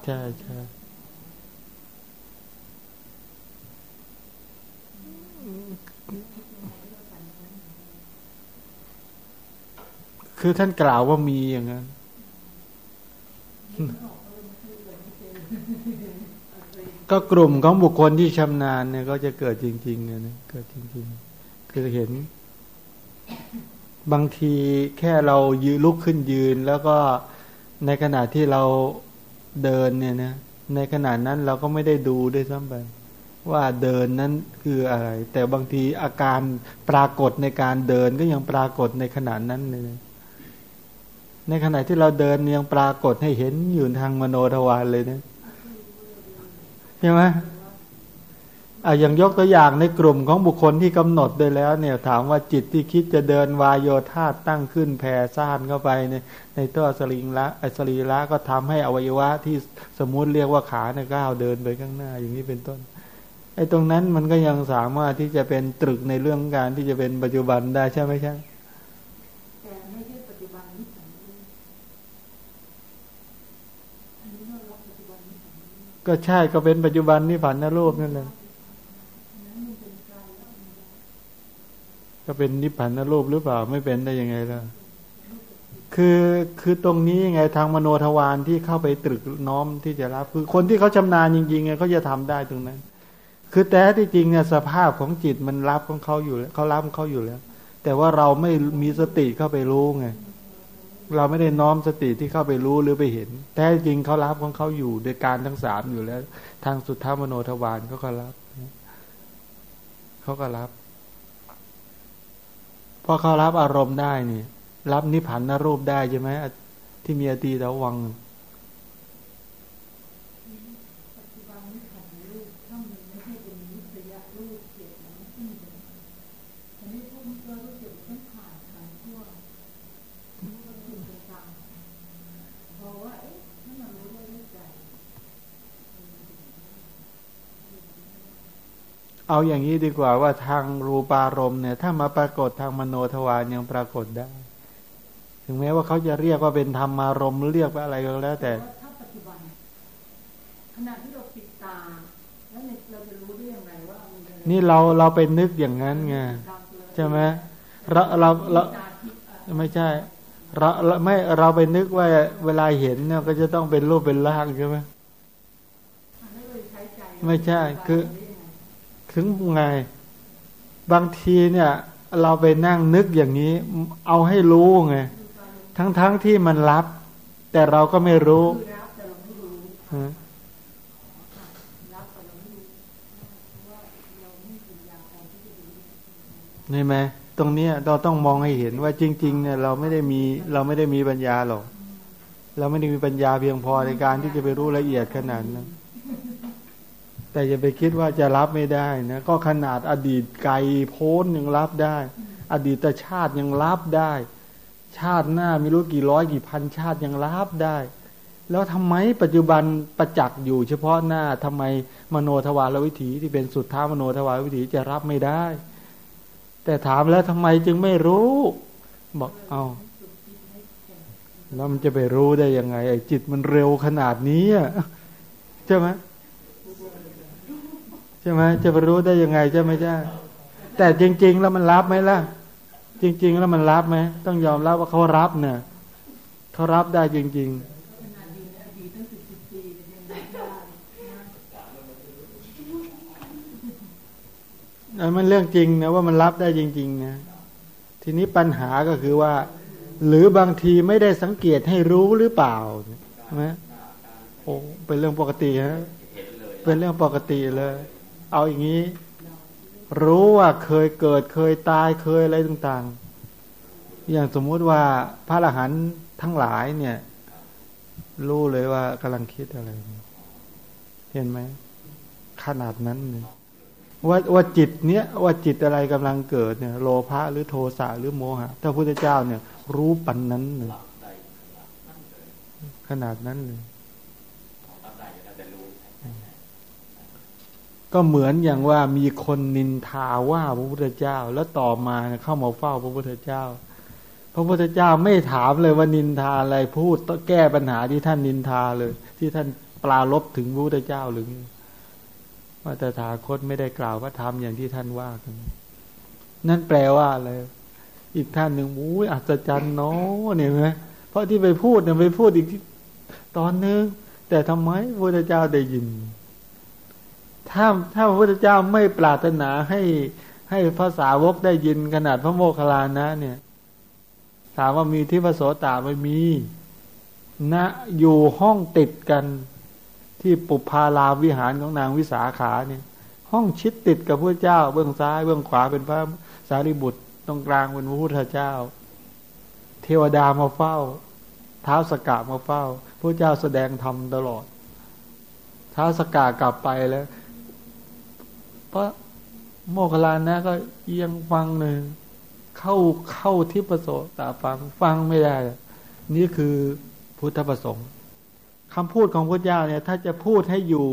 ใช่ใช่คือท่านกล่าวว่ามีอย่างนั้น ก็กลุ่มของบุคคลที่ชำนาญเนี่ย ก็จะเกิดจริงๆนะเกิดจริง ๆ คือเห็น บางทีแค่เรายืนลุกขึ้นยืน แล้วก็ในขณะที่เราเดินเนี่ยนะในขณะนั้นเราก็ไม่ได้ดูด้วยซ้ำไปว่าเดินนั้นคืออะไร แต่บางทีอาการปรากฏในการเดินก็ยังปรากฏในขณะนั้นเลยในขณะที่เราเดินยังปรากฏให้เห็นอยู่ทางมโนทวารเลยนะใช่ไหม อาอย่างยกตัวอย่างในกลุ่มของบุคคลที่กำหนดได้แล้วเนี่ยถามว่าจิตที่คิดจะเดินวายโยธาตั้งขึ้นแผ่ซ่านเข้าไปในในตัวสลิงละไอสรีละก็ทำให้อวัยวะที่สมมุติเรียกว่าขาเนี่ยก้าวเดินไปข้างหน้าอย่างนี้เป็นต้นไอตรงนั้นมันก็ยังสามารถที่จะเป็นตรึกในเรื่องการที่จะเป็นปัจจุบันได้ใช่ไหมใช่แต่ไม่ใช่ปัจจุบันนี้ก็ใช่ก็เป็นปัจจุบันนิพพานนรูปนั่นแหละ ก็เป็นนิพพานรูปหรือเปล่าไม่เป็นได้ยังไงล่ะคือคือตรงนี้ยังไงทางมโนทวารที่เข้าไปตรึกน้อมที่จะรับ คือคนที่เขาชำนาญจริงๆเขาจะทำได้ตรงนั้น คือแต่ที่จริงเนี่ยสภาพของจิตมันรับของเขาอยู่เขารับของเขาอยู่แล้ว แต่ว่าเราไม่มีสติเข้าไปรู้ไงเราไม่ได้น้อมสติที่เข้าไปรู้หรือไปเห็น แต่จริงเขารับของเขาอยู่โดยการทั้งสามอยู่แล้ว ทางสุทธามโนทวารเขาก็รับเขาก็รับ พอเขารับอารมณ์ได้นี่รับนิพพานนรูปได้ใช่ไหมที่มีอดีตะวัง เอาอย่างนี้ดีกว่าว่าทางรูปารมณ์เนี่ย ถ้ามาปรากฏทางมโนทวารยังปรากฏได้ ถึงแม้ว่าเขาจะเรียกว่าเป็นธรรมารมณ์เรียกว่าอะไรก็แล้ว แต่ถ้าปัจจุบันขณะที่เราปิดตาแล้วเราจะรู้ได้ยังไงว่านี่เราเราไปนึกอย่างนั้นไงใช่ไหมเราเราเราไม่ใช่เราไม่เราไปนึกว่าเวลาเห็นเนี่ยก็จะต้องเป็นรูปเป็นร่างใช่ไหมไม่ใช่คือ ถึงไง บางทีเนี่ย เราไปนั่งนึกอย่างนี้ เอาให้รู้ไง ทั้งๆทที่มันรับ แต่เราก็ไม่รู้เห็นไหมตรงนี้เราต้องมองให้เห็นว่าจริง ๆ เนี่ย เราไม่ได้มีเราไม่ได้มีปัญญาหรอก เราไม่ได้มีปัญญาเพียงพอในการที่จะไปรู้ละเอียดขนาดนั้น แต่อย่าไปคิดว่าจะรับไม่ได้นะก็ขนาดอดีตไกลโพ้นยังรับได้ อดีตชาติยังรับได้ ชาติหน้าไม่รู้กี่ร้อยกี่พันชาติยังรับได้ แล้วทำไมปัจจุบันประจักษ์อยู่ เฉพาะหน้าทำไมมโนทวารวิถีที่เป็นสุดท้ามโนทวารวิถีจะรับไม่ได้ แต่ถามแล้วทำไมจึงไม่รู้ บอกเอา้าแล้วมันจะไปรู้ได้ยังไงไอ้จิตมันเร็วขนาดนี้ใช่ไหม ใช่ไหมจะไปรู้ได้ยังไงใช่ไหมจ้าแต่จริง ๆ แล้วมันรับไหมล่ะ จริง ๆ แล้วมันรับไหมต้องยอมรับว่าเขารับเนี่ยเขารับได้จริง ๆอันมันเรื่องจริงนะว่ามันรับได้จริงๆนะทีนี้ปัญหาก็คือว่า หรือบางทีไม่ได้สังเกตให้รู้หรือเปล่าใช่ไหมโอ้เป็นเรื่องปกติฮะเป็นเรื่องปกติเลย เอาอย่างนี้ รู้ว่าเคยเกิดเคยตายเคยอะไรต่างๆ อย่างสมมุติว่าพระอรหันต์ทั้งหลายเนี่ย รู้เลยว่ากำลังคิดอะไร เห็นไหมขนาดนั้นเลยว่าว่าจิตเนี้ยว่าจิตอะไรกำลังเกิดเนี่ย โลภะหรือโทสะหรือโมหะถ้าพุทธเจ้าเนี่ย รู้ปันนั้นเลยขนาดนั้นเลย ก็เหมือนอย่างว่ามีคนนินทาว่าพระพุทธเจ้า แล้วต่อมาเข้ามาเฝ้าพระพุทธเจ้า พระพุทธเจ้าไม่ถามเลยว่านินทาอะไรพูดต้องแก้ปัญหาที่ท่านนินทาเลย ที่ท่านปลาลบถึงพระพุทธเจ้าหรือว่าตถาคตไม่ได้กล่าวว่าทำอย่างที่ท่านว่ากันนั่นแปลว่าอะไรอีกท่านหนึ่งอุ้ยอัศจรรย์เนาะเนี่ยไหมเพราะที่ไปพูดเนี่ยไปพูดอีกที่ตอนนึงแต่ทำไมพระพุทธเจ้าได้ยิน ถ้าถ้าพระพุทธเจ้าไม่ปรารถนาให้ให้ภาษาวกได้ยินขนาดพระโมคคัลลานะ เนี่ย ถามว่ามีที่พระโสตาไม่มีณนะอยู่ห้องติดกันที่ปุพาลาวิหารของนางวิสาขาเนี่ย ห้องชิดติดกับพระเจ้า เบื้องซ้ายเบื้องขวาเป็นพระสารีบุตรตรงกลางเป็นพระพุทธเจ้า เทวดามาเฝ้าเท้าสกกะมาเฝ้าพระเจ้าแสดงธรรมตลอดเท้าสกกะกลับไปแล้ว พระโมคคลานะก็เอียงฟังหนึ่งเข้าเข้าที่ประสตาฟังฟังไม่ได้ นี่คือพุทธประสงค์คำพูดของพระเจ้าเนี่ย ถ้าจะพูดให้อยู่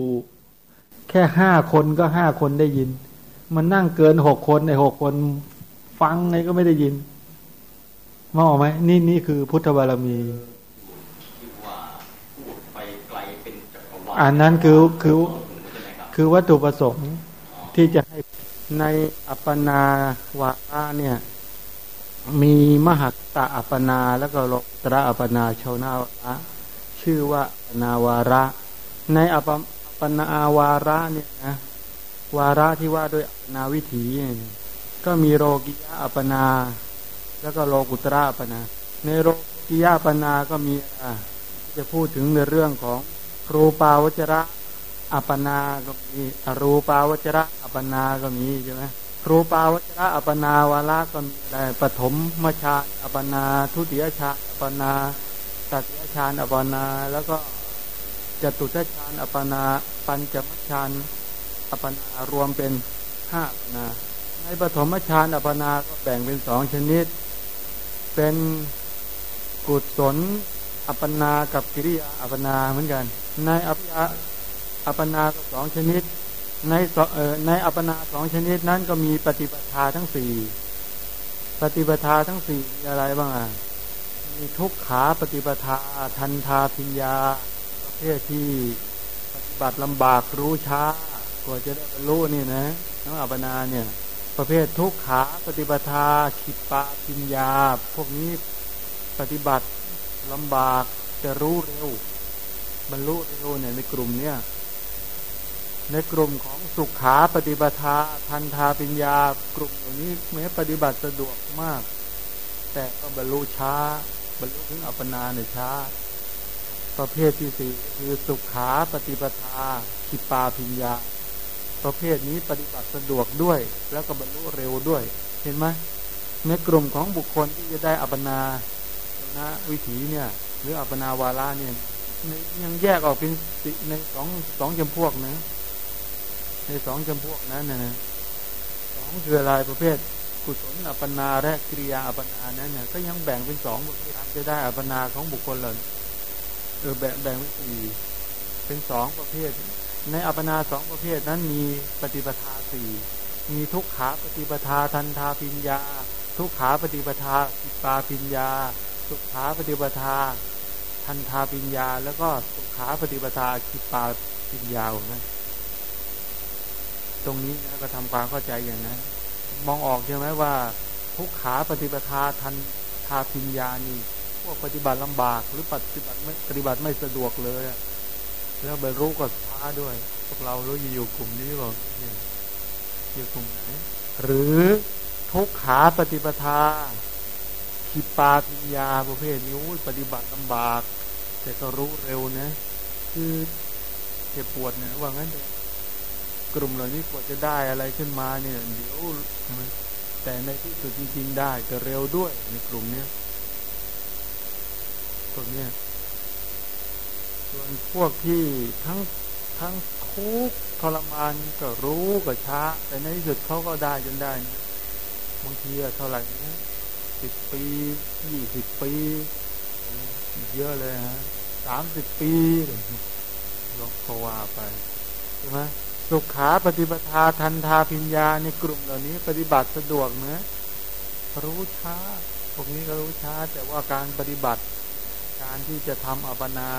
แค่ห้าคนก็ห้าคนได้ยิน มันนั่งเกินหกคนในหกคนฟังไงก็ไม่ได้ยินมองไหมนี่นี่คือพุทธบารมีอันนั้นคือคือคือวัตถุประสงค์ ที่จะให้ในอัปนาวาระเนี่ย มีมหัตตาอัปนาแล้วก็โลตระอัปนาชาวนาวะชื่อว่านาวาระ ในอัปปนาวาระเนี่ยนะวาระที่ว่าด้วยอัปนาวิถี ก็มีโรกิยาอัปนา แล้วก็โลกุตระอัปนา ในโรกิยาอัปนาก็มีจะพูดถึงในเรื่องของครูปาวจระ อัปนาก็มีรูปาวจระอัปนาก็มีใช่ไหมรูปาวจระอัปนาวาระก็มีอะไรปฐมมชาอัปนาทุติยชาอัปนาตติยชาอัปนาแล้วก็จตุตชาอัปนาปัญจมชาอัปนารวมเป็นห้าอัปนา ในปฐมฌานอัปนาก็แบ่งเป็นสองชนิด เป็นกุศลอัปนากับกิริยาอัปนาเหมือนกัน ในอัปยา อัปนาสองชนิด ในในอัปนาสองชนิดนั้นก็มีปฏิปทาทั้งสี่ปฏิปทาทั้งสี่มีอะไรบ้างอะมีทุกขาปฏิปทาทันทาพิญญาประเภทที่ปฏิบัติลำบากรู้ช้ากว่าจะได้บรรลุนี่นะทั้งอัปนาเนี่ย ประเภททุกขาปฏิปทาขิปะพิญญา พวกนี้ปฏิบัติลำบากจะรู้เร็ว บรรลุเร็วเนี่ยในกลุ่มเนี่ย ในกลุ่มของสุขาปฏิบัติทันทาปิญญากลุ่มเหล่านี้แม้ปฏิบัติสะดวกมาก แต่ก็บรรลุช้า บรรลุถึงอัปปนาในช้า ประเภทที่สี่คือสุขาปฏิปทาคิปาพิญญา ประเภทนี้ปฏิบัติสะดวกด้วย แล้วก็บรรลุเร็วด้วย เห็นไหมในกลุ่มของบุคคลที่จะได้อัปปนานะวิถีเนี่ย หรืออัปปนาวาระเนี่ยยังแยกออกเป็นในสองสองจำพวกนะ ในสองจำพวกนั้นนะสองคืออะไรประเภท กุศลอัปนาและกิริยาอัปนานั้นเนี่ยก็ยังแบ่งเป็นสองการจะได้อัปนาของบุคคลเหล่าเออแบ่งแบ่งเป็นสี่เป็นสองประเภท ในอัปนาสองประเภทนั้นมีปฏิปทาสี่มีทุกขาปฏิปทาทันทาปิญญา ทุกขาปฏิปทาสิปาปิญญา สุขาปฏิปทา ทันทาปิญญา แล้วก็สุขาปฏิปทาคิปาปิญญานะ ตรงนี้นะก็ทำความเข้าใจอย่างนั้น มองออกใช่ไหมว่าทุกขาปฏิปทาทันทาพิญญานี่พวกปฏิบัติลำบาก หรือปฏิบัติไม่ปฏิบัติไม่สะดวกเลยแล้วบรรลุก็ช้าด้วย พวกเรารู้อยู่กลุ่มนี้บอกอยู่กลุ่มไหนหรือทุกขาปฏิปทาคิปาพิญญาประเภทนี้ปฏิบัติลำบาก แต่ก็รู้เร็วนะ คือเจ็บปวดเนี่ยว่างั้นเลย กลุ่มเหล่านี้กว่าจะได้อะไรขึ้นมาเนี่ยเดี๋ยวแต่ในที่สุดจริงๆได้จะเร็วด้วยในกลุ่มเนี้ยพวกเนี้ยส่วนพวกที่ทั้งทั้งทุกทรมานก็รู้ก็ช้า แต่ในที่สุดเขาก็ได้จนได้นะบางทีเท่าไหร่นะสิบปียี่สิบปี เยอะเลยฮะสามสิบปีลองเขาว่าไปใช่ไหม สุขาปฏิปทาทันทาพิญญาในกลุ่มเหล่านี้ ปฏิบัติสะดวกเนะรู้ช้า พวกนี้ก็รู้ช้า แต่ว่าการปฏิบัติ การที่จะทำอัปนา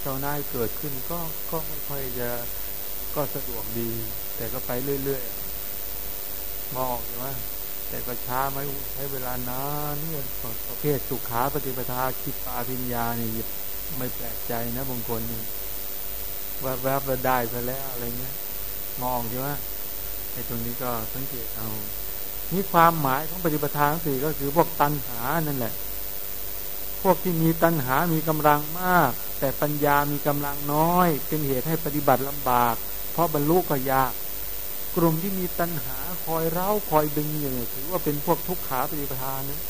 เจ้าหน้าเกิดขึ้นก็ก็ไม่ค่อยจะก็สะดวกดี แต่ก็ไปเรื่อยๆมองใช่ไหมแต่ก็ช้าไม่ใช้เวลานานเนี่ยประเภทสุขาปฏิปทาคิดปาพิญญานี่ไม่แปลกใจนะบางคนนี่ว่าแวบๆได้ไปแล้วอะไรเงี้ย มองใช่ไหมไอ้ตรงนี้ก็สังเกตเอานี่ความหมายของปฏิปทาสี่ก็คือพวกตัณหานั่นแหละ พวกที่มีตัณหามีกำลังมาก แต่ปัญญามีกำลังน้อย เป็นเหตุให้ปฏิบัติลำบาก เพราะบรรลุก็ยาก กลุ่มที่มีตัณหาคอยเร้าคอยดึงอยู่เนี่ยถือว่าเป็นพวกทุกขาปฏิปทานนะ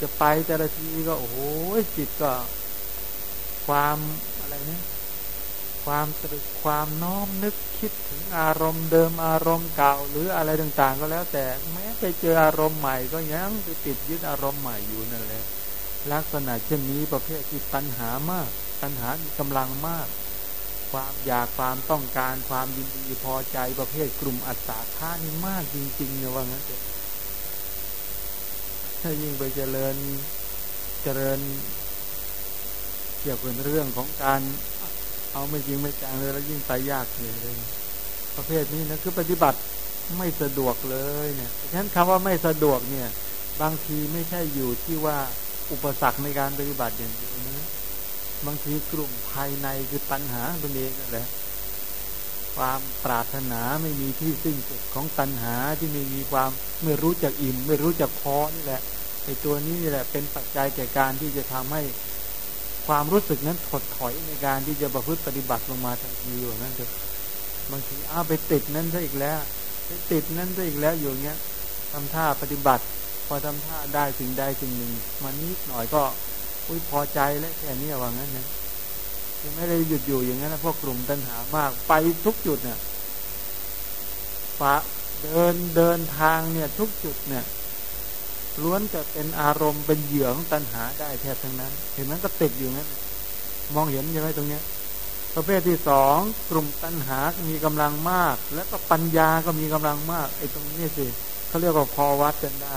จะไปแต่ละทีก็โอ้โหจิตก็ ความอะไรเนี่ย ความตรึกความน้อมนึกคิดถึงอารมณ์เดิมอารมณ์เก่า หรืออะไรต่างๆ ก็แล้ว แต่แม้ไปเจออารมณ์ใหม่ก็ยังไปติดยึดอารมณ์ใหม่อยู่นั่นแหละลักษณะเช่นนี้ประเภทที่ตัณหามาก ตัณหามีกำลังมาก ความอยากความต้องการความยินดีพอใจประเภทกลุ่มอัตตาท่านี่มากจริงๆเนี่ยว่างั้นเถอะถ้ายิ่งไปเจริญเจริญเกี่ยวกับเรื่องของการ เอาไม่จริงไม่จังเลยแล้วยิ่งไปยากเลยประเภทนี้นะคือปฏิบัติไม่สะดวกเลยเนี่ยฉะนั้นคำว่าไม่สะดวกเนี่ย บางทีไม่ใช่อยู่ที่ว่าอุปสรรคในการปฏิบัติอย่างเดียวนะบางทีกลุ่มภายในคือปัญหาตัวเองนั่นแหละความปรารถนาไม่มีที่สิ้นสุดของตัณหาที่ไม่มีความไม่รู้จักอิ่ม ไม่รู้จักพอนี่แหละไอ้ตัวนี้นี่แหละเป็นปัจจัยแก่การที่จะทำให้ ความรู้สึกนั้นถดถอยในการที่จะประพฤติปฏิบัติลงมาทันทีอยู่นั่นเถอะบางทีอ้าไปติดนั้นซะอีกแล้วไปติดนั้นซะอีกแล้วอยู่เงี้ยทำท่าปฏิบัติ พอทำท่าได้สิ่งใดสิ่งหนึ่งมานิดหน่อยก็อุ้ยพอใจแล้วแค่นี้ว่างั้นนะยังไม่ได้หยุดอยู่อย่างนั้นนะพวกกลุ่มตัณหามากไปทุกจุดเนี่ยปะเดินเดินทางเนี่ยทุกจุดเนี่ย ล้วนแต่เป็นอารมณ์เป็นเหยื่อของตัณหาได้แทบทั้งนั้น เห็นไหมก็ติดอยู่นั้นมองเห็นใช่ไหมตรงเนี้ย ประเภทที่สองกลุ่มตัณหามีกำลังมาก แล้วก็ปัญญาก็มีกำลังมากไอ้ตรงนี้สิเขาเรียกว่าพอวัดกันได้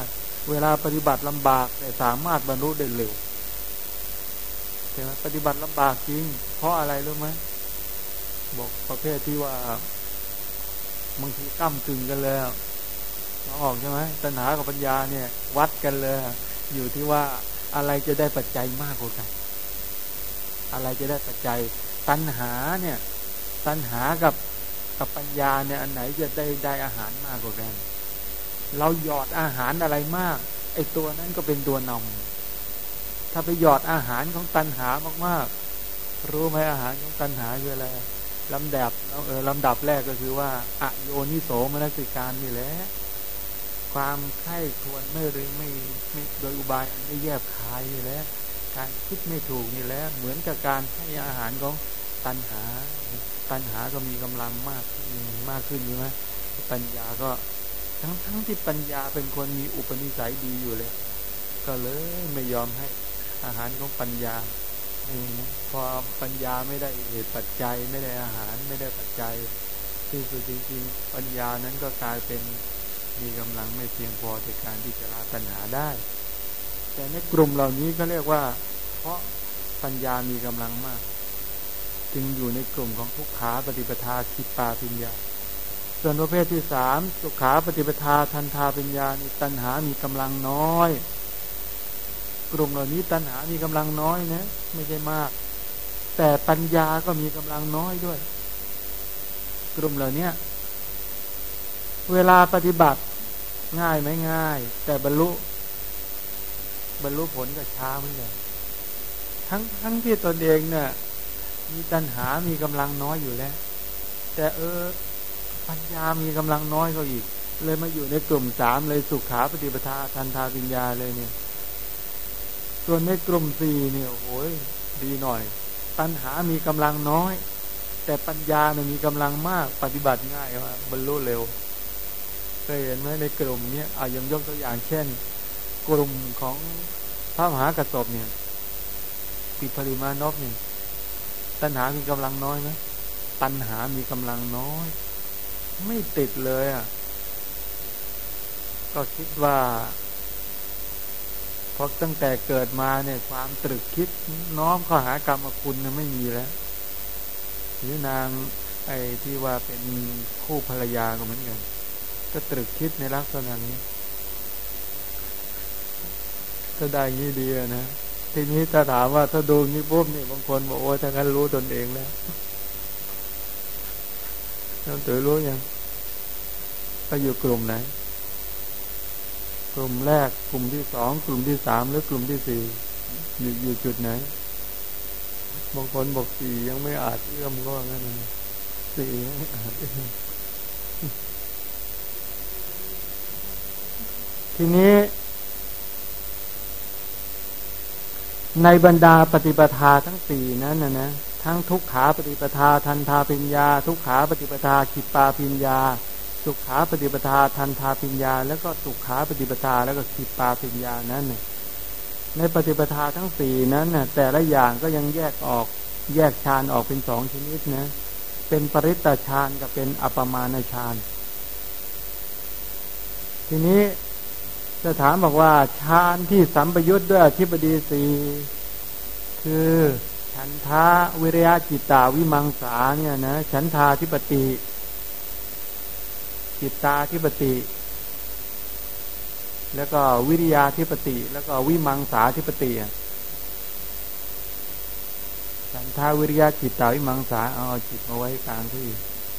เวลาปฏิบัติลำบากแต่สามารถบรรลุได้เร็วใช่ไหมปฏิบัติลำบากจริง เพราะอะไรรู้ไหมบอกประเภทที่ว่าบางทีก้ากึ่งกันเลย ออกใช่ไหมตัณหากับปัญญาเนี่ย วัดกันเลย อยู่ที่ว่าอะไรจะได้ปัจจัยมากกว่ากัน อะไรจะได้ปัจจัย ตัณหาเนี่ย ตัณหากับกับปัญญาเนี่ยอันไหนจะได้ได้อาหารมากกว่ากัน เราหยอดอาหารอะไรมากไอตัวนั้นก็เป็นตัวนำถ้าไปหยอดอาหารของตัณหามากๆ รู้ไหมอาหารของตัณหาคืออะไรลำดับเออลำดับแรกก็คือว่าอโยนิโสมนสิการนี่แหละ ความไข้ควรไม่หรือไม่ไม่โดยอุบายไม่แยบคายนี่แหละการคิดไม่ถูกนี่แหละเหมือนกับการให้อาหารของตัณหา ตัณหาก็มีกำลังมากมากขึ้นใช่ไหมปัญญาก็ทั้งทั้งที่ปัญญาเป็นคนมีอุปนิสัยดีอยู่เลย ก็เลยไม่ยอมให้อาหารของปัญญาพอปัญญาไม่ได้เหตุปัจจัยไม่ได้อาหารไม่ได้ปัจจัยที่สุดจริงๆปัญญานั้นก็กลายเป็น มีกำลังไม่เพียงพอในการที่จะละตัณหาได้ แต่ในกลุ่มเหล่านี้ก็เรียกว่า เพราะปัญญามีกำลังมาก จึงอยู่ในกลุ่มของทุกขาปฏิปทาคิดปาปัญญา ส่วนประเภทที่สามสุขาปฏิปทาทันทาปัญญาในตัณหามีกำลังน้อย กลุ่มเหล่านี้ตัณหามีกำลังน้อยนะไม่ใช่มาก แต่ปัญญาก็มีกำลังน้อยด้วย กลุ่มเหล่านี้ เวลาปฏิบัติง่ายไหมง่าย แต่บรรลุ บรรลุผลก็ช้าเหมือนกันทั้งทั้งที่ตนเองเนี่ยมีตัณหามีกำลังน้อยอยู่แล้ว แต่เออปัญญามีกำลังน้อยก็อีก เลยมาอยู่ในกลุ่มสามเลยสุขาปฏิปทาทันทาปิญญาเลยเนี่ย ส่วนในกลุ่มสี่เนี่ยโอ้ยดีหน่อยปัญหามีกำลังน้อย แต่ปัญญาเนี่ยมีกำลังมากปฏิบัติง่ายว่าบรรลุเร็ว เคยเห็นไหมในกลุ่มนี้เอายังยกตัวอย่างเช่น กลุ่มของพระมหากระสบเนี่ยปิปริมานพเนี่ยตัณหามีกำลังน้อยไหมตัณหามีกำลังน้อย ไม่ติดเลยอะ ก็คิดว่าเพราะตั้งแต่เกิดมาเนี่ย ความตรึกคิดน้อมข้อหากรรมคุณเนี่ยไม่มีแล้วหรือนางไอ้ที่ว่าเป็นคู่ภรรยาก็เหมือนกัน ก็ตรึกคิดในลักษณะนี้ถ้าได้งี้ดีนะทีนี้ถ้าถามว่าถ้าดูงี้ปุ๊บนี่บางคนบอกโอ้ถ้างั้นรู้ตนเองแล้วน้องตื่นรู้ยังไปอยู่กลุ่มไหนกลุ่มแรกกลุ่มที่สองกลุ่มที่สามหรือกลุ่มที่สี่อยู่อยู่จุดไหนบางคนบอกสี่ยังไม่อาจเอื้อมก็งั้นสี่ยังไม่อาจเอื้อม ทีนี้ ในบรรดาปฏิปทาทั้งสี่นั้นนะนะทั้งทุกขาปฏิปทาทันทาปิญญา ทุกขาปฏิปทาขิปาปิญญา สุขาปฏิปทาทันทาปิญญา แล้วก็สุขาปฏิปทาแล้วก็ขิปาปิญญานั้นในปฏิปทาทั้งสี่นั้นน่ะแต่ละอย่างก็ยังแยกออกแยกฌานออกเป็นสองชนิดนะ เป็นปริตตฌานกับเป็นอัปมาณฌาน ทีนี้ จะถามบอกว่าฌานที่สัมปยุทธ์ด้วยอธิบดีสีคือฉันทาวิริยะจิตตาวิมังสาเนี่ยนะฉันทาธิปติ จิตตาธิปติ แล้วก็วิริยาธิปติ แล้วก็วิมังสาธิปติฉันทาวิริยะจิตตาวิมังสาเอาจิตมาไว้กลางที่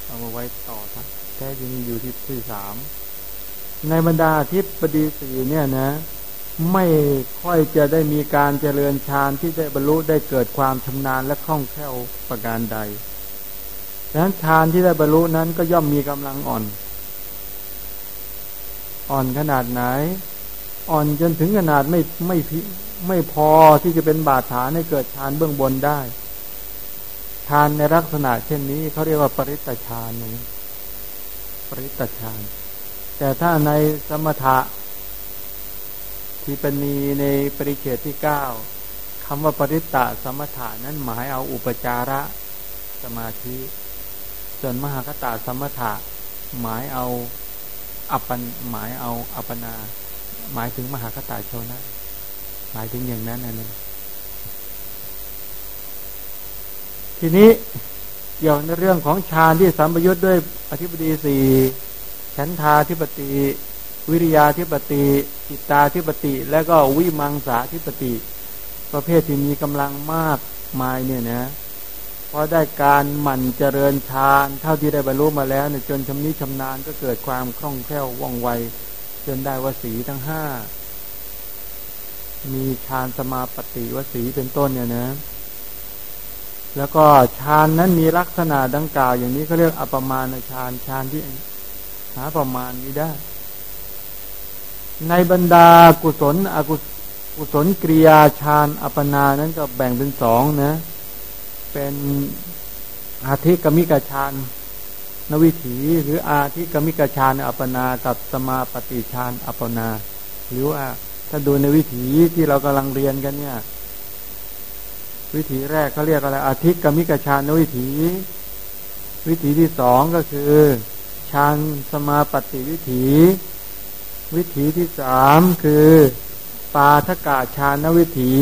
เอามาไว้ต่อครับแท้จริงอยู่ที่ที่สาม ในบรรดาทิพดีสีเนี่ยนะ ไม่ค่อยจะได้มีการเจริญฌานที่ได้บรรลุได้เกิดความชำนาญและคล่องแคล่วประการใดดังนั้นฌานที่ได้บรรลุนั้นก็ย่อมมีกำลังอ่อน อ่อนขนาดไหน อ่อนจนถึงขนาดไม่ไม่พิไม่พอที่จะเป็นบาดฐานให้เกิดฌานเบื้องบนได้ฌานในลักษณะเช่นนี้เขาเรียกว่าปริตฌานนะปริตฌาน แต่ถ้าในสมถะที่เป็นมีในปริเขตที่เก้าคำว่าปริตตะสมถะนั้นหมายเอาอุปจาระสมาธิ ส่วนมหากตาสมถะหมายเอาอัปปนหมายเอาอัปปนา หมายถึงมหากตาโชนะหมายถึงอย่างนั้นนั่นทีนี้เกี่ยวในเรื่องของฌานที่สัมปยุทธ์ด้วยอธิบดีสี่ ฉันทาธิปติ วิริยาธิปติจิตตาธิปติ และก็วิมังสาธิปติ ประเภทที่มีกำลังมากมายเนี่ยนะพอได้การหมั่นเจริญฌานเท่าที่ได้บรรลุมาแล้วเนี่ยจนชำนิชำนาญก็เกิดความคล่องแคล่วว่องไว จนได้วสีทั้งห้ามีฌานสมาปฏิวสีเป็นต้นเนี่ยนะ แล้วก็ฌานนั้นมีลักษณะดังกล่าว อย่างนี้เขาเรียกอปมาณฌานฌานที่ หาประมาณนี้ได้ ในบรรดากุศลอกุศลกริยาฌานอปนานั้นก็แบ่งเป็นสองนะ เป็นอาทิกมิกาชานนวิถี หรืออาทิกมิกาชานอัปนากับสมาปฏิชานอัปนา หรือว่าถ้าดูในวิถีที่เรากำลังเรียนกันเนี่ย วิถีแรกเขาเรียกอะไรอาทิกมิกาชานวิถี วิถีที่สองก็คือ ชานสมาปฏิวิถี วิถีที่สามคือ ปาทกาชานวิถี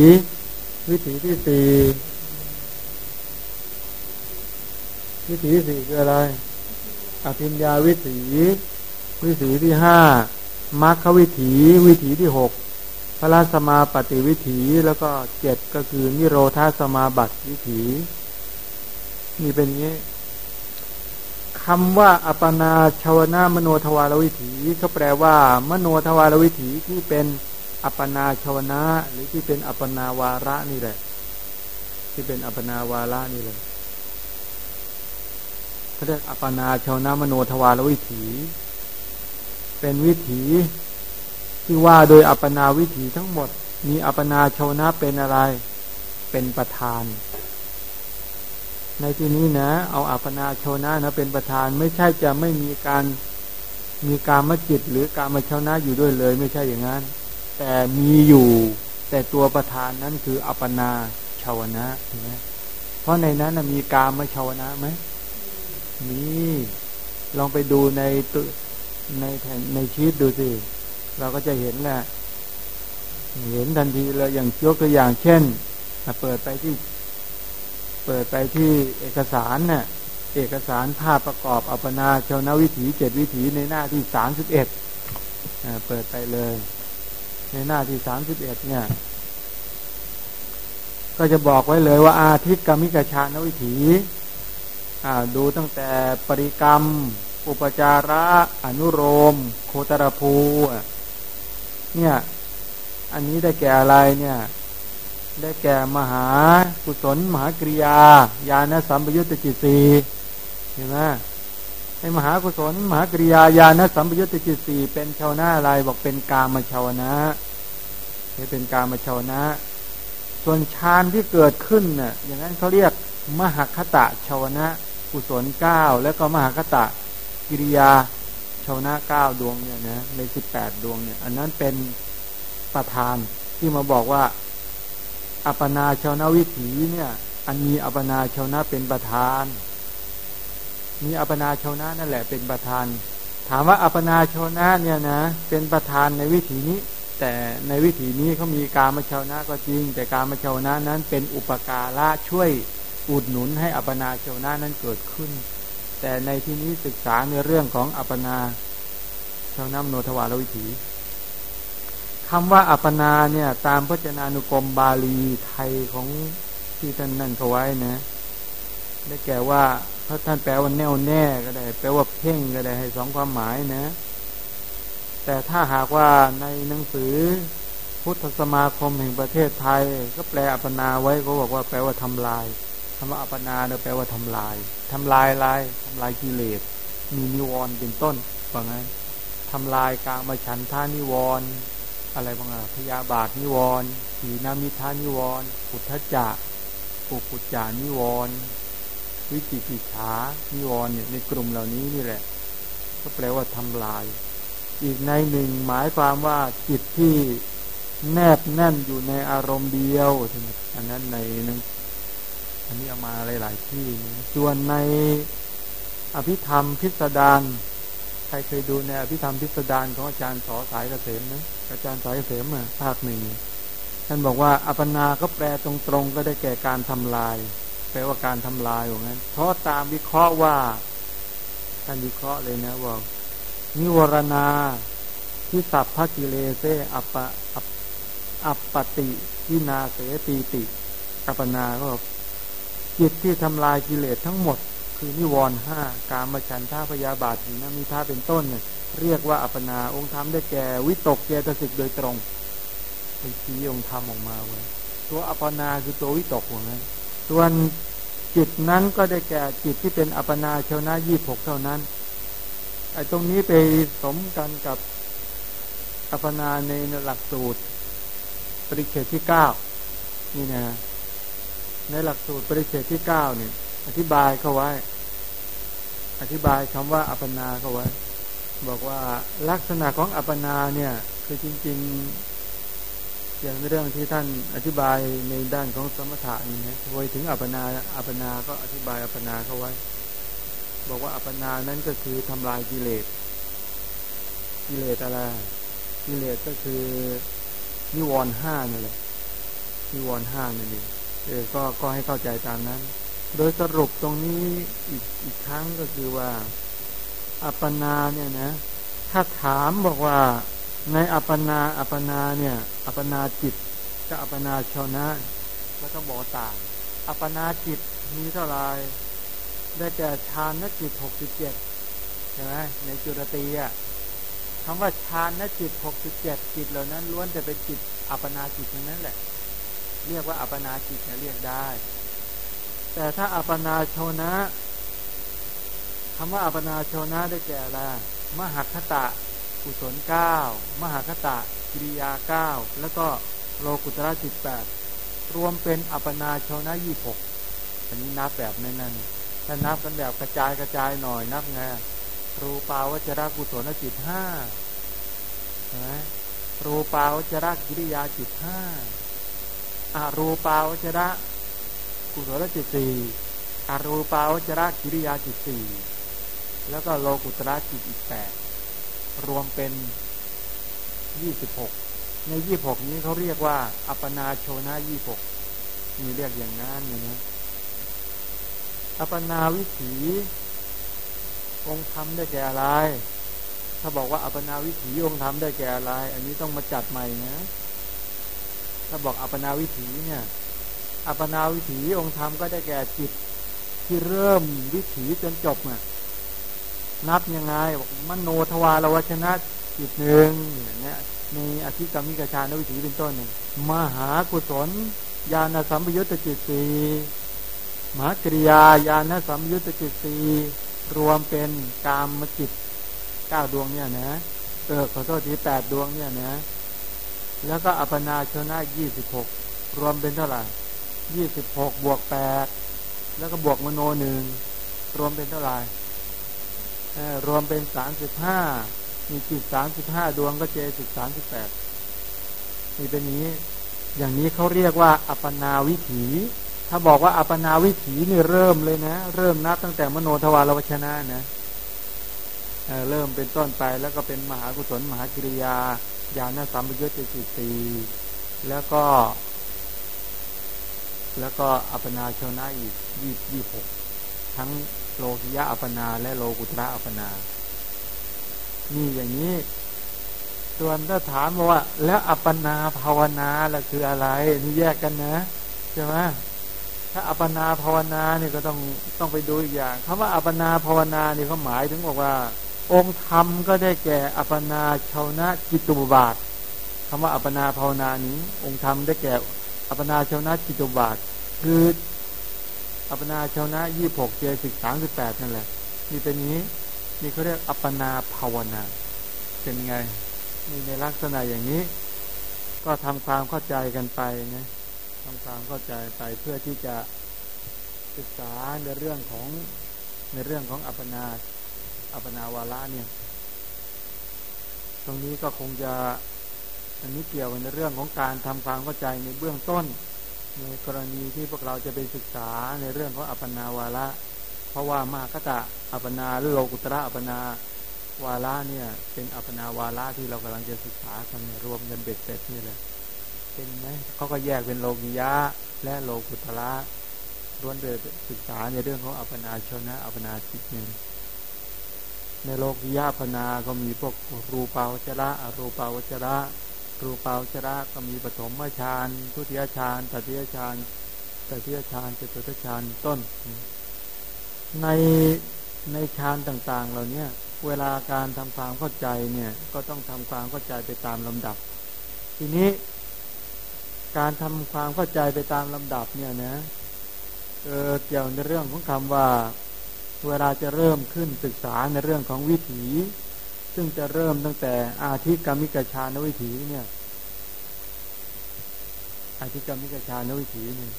วิถีที่สี่วิถีที่สี่คืออะไร อภิญญาวิถี วิถีที่ห้ามรรควิถี วิถีที่หกพระสมาปฏิวิถีแล้วก็เจ็ดก็คือนิโรธาสมาบัติวิถี นี่เป็นงี้ คำว่าอัปนาชาวนามโนทวารวิถีเขาแปลว่า มโนทวารวิถีที่เป็นอัปนาชาวนาหรือที่เป็นอัปนาวาระนี่แหละ ที่เป็นอัปนาวาระนี่แหละเขาเรียกอัปนาชาวนามโนทวารวิถี เป็นวิถีที่ว่าโดยอัปนาวิถีทั้งหมด มีอัปนาชาวนาเป็นอะไร เป็นประธาน ในที่นี้นะ เอาอัปนาชาวนานะเป็นประธานไม่ใช่จะไม่มีการมีการมจิตหรือการมาชาวนาอยู่ด้วยเลย ไม่ใช่อย่างนั้น แต่มีอยู่ แต่ตัวประธานนั้นคืออัปนาชาวนะเพราะในนั้นมีการมาชาวนะไหมนี่ลองไปดูในตในแผ่นในชีตดูสิเราก็จะเห็นแหละเห็นทันทีเลยอย่างยกตัวอย่างเช่นเปิดไปที่ เปิดไปที่เอกสารเนี่ยเอกสารภาพประกอบอัปนาชาวนาวิถีเจ็ดวิถีในหน้าที่สามสิบเอ็ดเปิดไปเลย ในหน้าที่สามสิบเอ็ดเนี่ย ก็จะบอกไว้เลยว่า อาทิตย์กรรมิกชานวิถีดูตั้งแต่ปริกรรม อุปจาระอนุโรม โคตรภูเนี่ย อันนี้ได้แก่อะไรเนี่ย ได้แก่มหากุศล มหากริยา ญาณสัมปยุตตจิตสีเห็นไหมในมหากุศลมหากริยาญาณสัมปยุตตจิตสีเป็นชาวนาอะไรบอกเป็นกามชาวนะเป็นกามชาวนะ ส่วนฌานที่เกิดขึ้นเนี่ยอย่างนั้นเขาเรียกมหคตะชาวนะกุศลเก้าแล้วก็มหคตะกิริยาชาวนะเก้าดวงเนี่ยนะในสิบแปดดวงเนี่ย อันนั้นเป็นประธานที่มาบอกว่า อัปนาชาวนาวิถีเนี่ยอันมีอัปนาชาวนาเป็นประธาน มีอัปนาชาวนานั่นแหละเป็นประธาน ถามว่าอัปนาชาวนาเนี่ยนะเป็นประธานในวิถีนี้ แต่ในวิถีนี้เขามีการมาชาวนาก็จริง แต่การมาชาวนานั้นเป็นอุปการะช่วยอุดหนุนให้อัปนาเชวนานั้นเกิดขึ้น แต่ในที่นี้ศึกษาในเรื่องของอัปนาชาวน้ำโนทวารวิถี คำว่าอัปนาเนี่ย ตามพจนานุกรมบาลีไทยของที่ท่านนั่นเขาไว้นะ ได้แก่ว่าพระท่านแปลว่าแน่วแน่ก็ได้ แปลว่าเพ่งก็ได้ให้สองความหมายนะ แต่ถ้าหากว่าในหนังสือพุทธสมาคมแห่งประเทศไทย ก็แปลอัปนาไว้ก็บอกว่าแปลว่าทำลายคำว่าอัปนาเนี่ยแปลว่าทำลายทำลายอะไรทำลายกิเลสมีนิวรณ์เป็นต้นว่าไงทำลายกามาฉันท่านิวรณ์ อะไรบ้างอะพยาบาทนิวรณ์สีนามิทานิวรณ์ปุถจะปุปุจจานิวรณ์วิจิกิจฉานิวรณ์เนี่ยในกลุ่มเหล่านี้นี่แหละ ก็แปลว่าทำลาย อีกในหนึ่งหมายความว่าจิตที่แนบแน่นอยู่ในอารมณ์เดียวอันนั้นในหนังอันนี้เอามาหลาย ๆ ที่นะส่วนในอภิธรรมพิสดารใครเคยดูในอภิธรรมพิสดารของอาจารย์สอสายเกษมนะ อาจารย์สายเกษมอะภาคหนึ่งท่านบอกว่าอัปนาก็แปลตรงๆก็ได้แก่การทำลาย แปลว่าการทำลายอย่างนั้นเพราะตามวิเคราะห์ว่าท่านวิเคราะห์เลยนะว่านิวรณาที่สัพพกิเลเซอัปปะอัปปติวินาเสตีติ อัปนาก็จิตที่ทำลายกิเลสทั้งหมด คือนิวรณ์ห้ากามฉันท่าพยาบาทถีนมีท่าเป็นต้นเนี่ย เรียกว่าอัปนาองค์ธรรมได้แก่วิตกเจตสิกโดยตรงไปชี้องค์ธรรมออกมาเว้ตัวอัปนาคือตัววิตกหัวนั้นส่วนจิตนั้นก็ได้แก่จิตที่เป็นอัปนาเชวนายี่หกเท่านั้นไอ้ตรงนี้ไปสมกันกับอัปนาในหลักสูตร ปริเฉดที่เก้านี่นะ ในหลักสูตรปริเฉดที่เก้าเนี่ย อธิบายเข้าไว้ อธิบายคำว่าอัปนาเข้าไว้ บอกว่าลักษณะของอัปนาเนี่ย คือจริง ๆ อย่างเรื่องที่ท่านอธิบายในด้านของสมถะนี่นะโวยถึงอัปนาอัปนาก็อธิบายอัปนาเข้าไว้ บอกว่าอัปนานั้นก็คือทำลายกิเลสกิเลสอะไรกิเลสก็คือนิวรณ์ห้านั่นแหละนิวรณ์ห้านั่นเองเออก็ก็ให้เข้าใจตามนั้น โดยสรุปตรงนี้อีกอีกครั้งก็คือว่า อัปปนาเนี่ยนะ ถ้าถามบอกว่าในอัปปนาอัปปนาเนี่ย อัปปนาจิตกับอัปปนาชาวนะแล้วก็บอกต่าง อัปปนาจิตมีเท่าไรได้แก่ฌานนจิตหกสิบเจ็ดใช่ไหมในจุรตีอะคำว่าฌานนจิตหกสิบเจ็ดจิตเหล่านั้นล้วนแต่เป็นจิตอัปปนาจิตทั้งนั้นแหละ เรียกว่าอัปปนาจิตเรียกได้ แต่ถ้าอัปปนาโชนะ คำว่าอัปนาโชนะได้แก่อะไรมหคตะกุศลเก้ามหคตะกิริยาเก้าแล้วก็โลกุตระจิตแปดรวมเป็นอัปนาโชนะยี่หกอันนี้นับแบบนั้นนั่นถ้านับกันแบบกระจายกระจายหน่อยนับไงรูปาวจระกุศลจิตห้ารูปาวจระกิริยาจิตห้าอารูปาวจระกุศลจิตสี่อารูปาวจระกิริยาจิตสี่ แล้วก็โลกุตระจิตอีกแปดรวมเป็นยี่สิบหกในยี่หกนี้เขาเรียกว่า อัปนาโชนะยี่หกมีเรียกอย่างนั้นเนี่ยนะอัปนาวิถีองค์ธรรมได้แก่อะไร ถ้าบอกว่าอัปนาวิถีองค์ธรรมได้แก่อะไร อันนี้ต้องมาจัดใหม่นะ ถ้าบอกอัปนาวิถีเนี่ย อัปนาวิถีองค์ธรรมก็ได้แก่จิตที่เริ่มวิถีจนจบน่ะ นับยังไงบอกมโนทวารวชนะจิตหนึ่งเนี่ยในอธิกรรมิกชานวิถีเป็นต้นหนึ่งมหากุศลญาณสัมยุตตจิตสีมหากริยาญาณสัมยุตตจิตสีรวมเป็นกามมจิตเก้าดวงเนี่ยนะเออขอโทษทีแปดดวงเนี่ยนะ แล้วก็อัปนาชนะยี่สิบหกรวมเป็นเท่าไหร่ยี่สิบหกบวกแปดแล้วก็บวกมโนหนึ่งรวมเป็นเท่าไหร่ รวมเป็นสามสิบห้ามีจิตสามสิบห้าดวงก็เจสิบสามสิบแปดนี่เป็นนี้ อย่างนี้เขาเรียกว่า อัปนาวิถี ถ้าบอกว่าอัปนาวิถีนี่เริ่มเลยนะ เริ่มนับตั้งแต่มโนทวารวชนะนะเเริ่มเป็นต้นไปแล้วก็เป็นมหากุศลมหากิริยาญาณสัมปยุตติสิสีแล้วก็ แล้วก็อัปนาชนะอีกยี่ยี่หกทั้ง โลกิยะอัปนา และโลกุตระอัปนา นี่อย่างนี้ ส่วนถ้าถามว่า แล้วอัปนาภาวนาล่ะคืออะไรนี่แยกกันนะ ใช่ไหมถ้าอัปนาภาวนาเนี่ยก็ต้องต้องไปดูอีกอย่างคำว่าอัปนาภาวนาเนี่ยเขาหมายถึงบอกว่า องค์ธรรมก็ได้แก่อัปนาชาวนะจิตุบาทคำว่าอัปนาภาวนานี้ องค์ธรรมได้แก่อัปนาชาวนะจิตุบาท คือ อัปนาชาวนะยี่หกเจสิกสามสิบแปดนั่นแหละนี่เป็นนี้นี่เขาเรียกอัปนาภาวนา เป็นไงนี่ในลักษณะอย่างนี้ ก็ทำความเข้าใจกันไปนะทำความเข้าใจไปเพื่อที่จะศึกษาในเรื่องของในเรื่องของอัปนาอัปนาวาระเนี่ย ตรงนี้ก็คงจะอันนี้เกี่ยวในเรื่องของการทำความเข้าใจในเบื้องต้น ในกรณีที่พวกเราจะไปศึกษาในเรื่องของอัปนาวาระ เพราะว่ามาคตะอัปนาหรือโลกุตระอัปนาวาระเนี่ย เป็นอัปนาวาระที่เรากำลังจะศึกษากันรวมกันเบ็ดเสร็จนี่แหละเป็นไหมเขาก็แยกเป็นโลกิยะ และโลกุตระล้วนเดินศึกษาในเรื่องของอัปนาชนะอัปนาจิตเนี่ยในโลกิยะปนาก็มีพวกรูปาวจระอรูปาวจระ รูปาวจระก็มีปฐมฌานทุติยฌานตติยฌานตติยฌานจตุตฌานต้น ในในฌานต่าง ๆ เหล่านี้เวลาการทำความเข้าใจเนี่ย ก็ต้องทำความเข้าใจไปตามลำดับ ทีนี้ การทำความเข้าใจไปตามลำดับเนี่ยนะเออเกี่ยวในเรื่องของคำว่า เวลาจะเริ่มขึ้นศึกษาในเรื่องของวิถี ซึ่งจะเริ่มตั้งแต่อาทิกัมมิกฌานวิถีเนี่ยอาทิกัมมิกฌานวิถีเนี่ย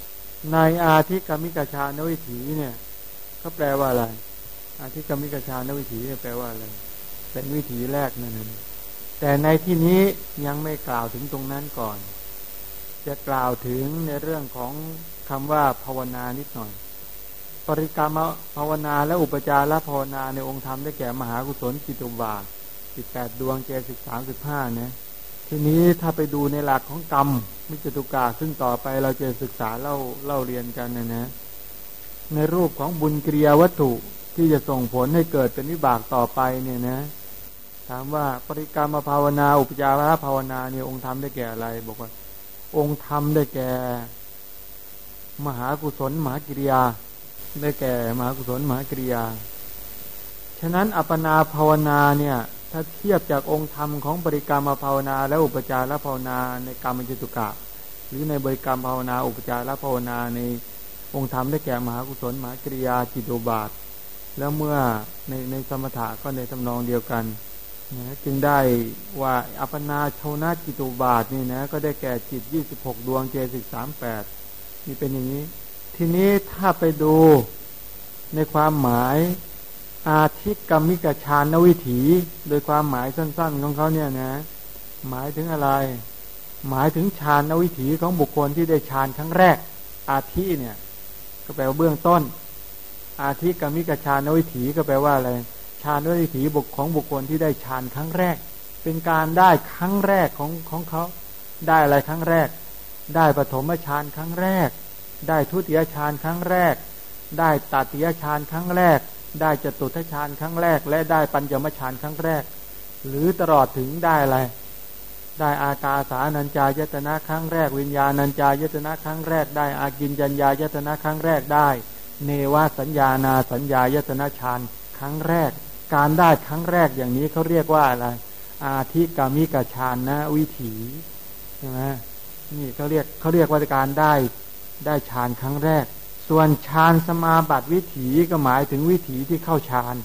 ในอาทิกัมมิกฌานวิถีเนี่ยเขาแปลว่าอะไร อาทิกัมมิกฌานวิถีแปลว่าอะไร เป็นวิถีแรกนั่นเองแต่ในที่นี้ยังไม่กล่าวถึงตรงนั้นก่อน จะกล่าวถึงในเรื่องของคำว่าภาวนานิดหน่อย ปริกรรมภาวนาและอุปจารภาวนาในองค์ธรรมได้แก่มหากุศลจิตุบาท สิบแปดดวงเจสิบสามสิบห้าเนี่ยทีนี้ถ้าไปดูในหลักของกรรมมิจตุกาซึ่งต่อไปเราจะศึกษาเล่าเล่าเรียนกันนะนะ ในรูปของบุญกิริยาวัตถุที่จะส่งผลให้เกิดเป็นวิบากต่อไปเนี่ยนะ ถามว่าปริกรรมภาวนา อุปจารภาวนาเนี่ยองค์ธรรมได้แก่อะไร บอกว่า องค์ธรรมได้แก่ มหากุศลมหากิริยา ได้แก่ มหากุศลมหากิริยา ฉะนั้นอัปนาภาวนาเนี่ย ถ้าเทียบจากองค์ธรรมของบริกรรมภาวนา และอุปจารภาวนาในกรรมจิตุกะ หรือในบริกรรมภาวนา อุปจารภาวนาในองค์ธรรมได้แก่มหากุศลมหากริยาจิตุบาท แล้วเมื่อในในสมถะก็ในทำนองเดียวกันนะจึงได้ว่าอัปนาชาวนาจิตุบาทนี่นะก็ได้แก่จิตยี่สิบหกดวงเจสิกสามแปดนี่เป็นอย่างนี้ ทีนี้ถ้าไปดูในความหมาย อาทิกรรมิกชานวิถี โดยความหมายสั้น ๆ ของเขาเนี่ยนะ หมายถึงอะไร หมายถึงฌานวิถีของบุคคลที่ได้ฌานครั้งแรก อาทิเนี่ย ก็แปลว่าเบื้องต้น อาทิกรรมิกชานวิถีก็แปลว่าอะไรฌานวิถีบุคของบุคคลที่ได้ฌานครั้งแรก เป็นการได้ครั้งแรกของของเขา ได้อะไรครั้งแรก ได้ปฐมฌานครั้งแรก ได้ทุติยฌานครั้งแรก ได้ตติยฌานครั้งแรก ได้จตุทัชฌานครั้งแรก และได้ปัญจมฌานครั้งแรก หรือตลอดถึงได้อะไรได้อากาสานัญจายตนะครั้งแรก วิญญาณัญจายตนะครั้งแรก ได้อากินจัญญายตนะครั้งแรกได้ เนวสัญญานาสัญญายตนะฌานครั้งแรก การได้ครั้งแรกอย่างนี้เขาเรียกว่าอะไร อาทิกามิกฌานนะวิถีใช่ไหมนี่เขาเรียกเขาเรียกว่าการได้ได้ฌานครั้งแรก ส่วนฌานสมาบัติวิถีก็หมายถึงวิถีที่เข้าฌาน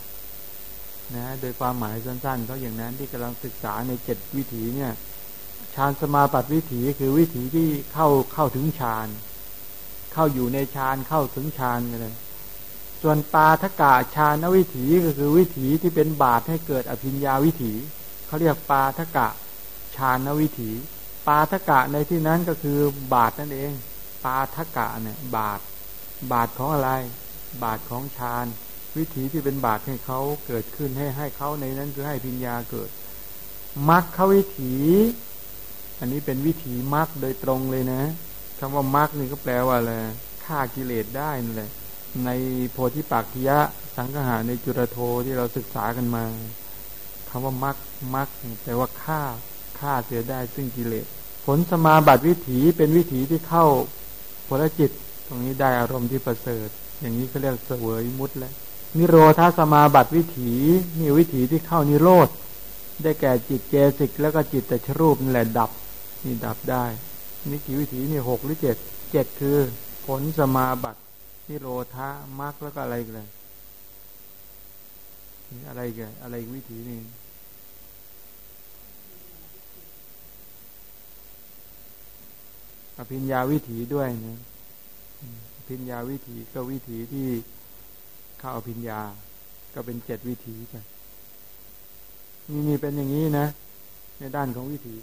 นะโดยความหมายสั้นๆเขาอย่างนั้นที่กำลังศึกษาในเจ็ดวิถีเนี่ยฌานสมาบัติวิถีคือวิถีที่เข้าเข้าถึงฌานเข้าอยู่ในฌานเข้าถึงฌานเลยส่วนปาทกะฌานวิถีก็คือวิถีที่เป็นบาตให้เกิดอภิญญาวิถีเขาเรียกปาทกะฌานวิถี ปาทกะในที่นั้นก็คือบาตนั่นเอง ปาทกะเนี่ยบาต บาทของอะไร บาทของฌานวิถีที่เป็นบาทให้เขาเกิดขึ้นให้ให้เขาในนั้นคือให้พิญญาเกิดมรรควิถี อันนี้เป็นวิถีมรรคโดยตรงเลยนะคำว่ามรรคนี่ก็แปลว่าอะไรฆ่ากิเลสได้นั่นแหละ ในโพธิปักขิยะสังหาในจุรโทที่เราศึกษากันมาคำว่ามรรคมรรคแปลว่าฆ่าฆ่าเสียได้ซึ่งกิเลส ผลสมาบัติวิถีเป็นวิถีที่เข้าผลจิต รงนี้ได้อารมณ์ที่ประเสริฐ อย่างนี้เขาเรียกเสวยมุดแล้วนิโรธาสมาบัติวิถีนี่วิถีที่เข้านิโรธได้แก่จิตเจสิกแล้วก็จิตแต่ชรูปนี่แหละดับนี่ดับได้นี่กี่วิถีนี่หกหรือเจ็ดเจ็ดคือ ผลสมาบัตินิโรธามรรคแล้วก็อะไรกันอะไรกันอะไรวิถีนี่อภิญญาวิถีด้วยนะ พิญญาวิถีก็วิถีที่เข้าพิญญา ก็เป็นเจ็ดวิถีไปนี่นี่เป็นอย่างนี้นะ ในด้านของวิถี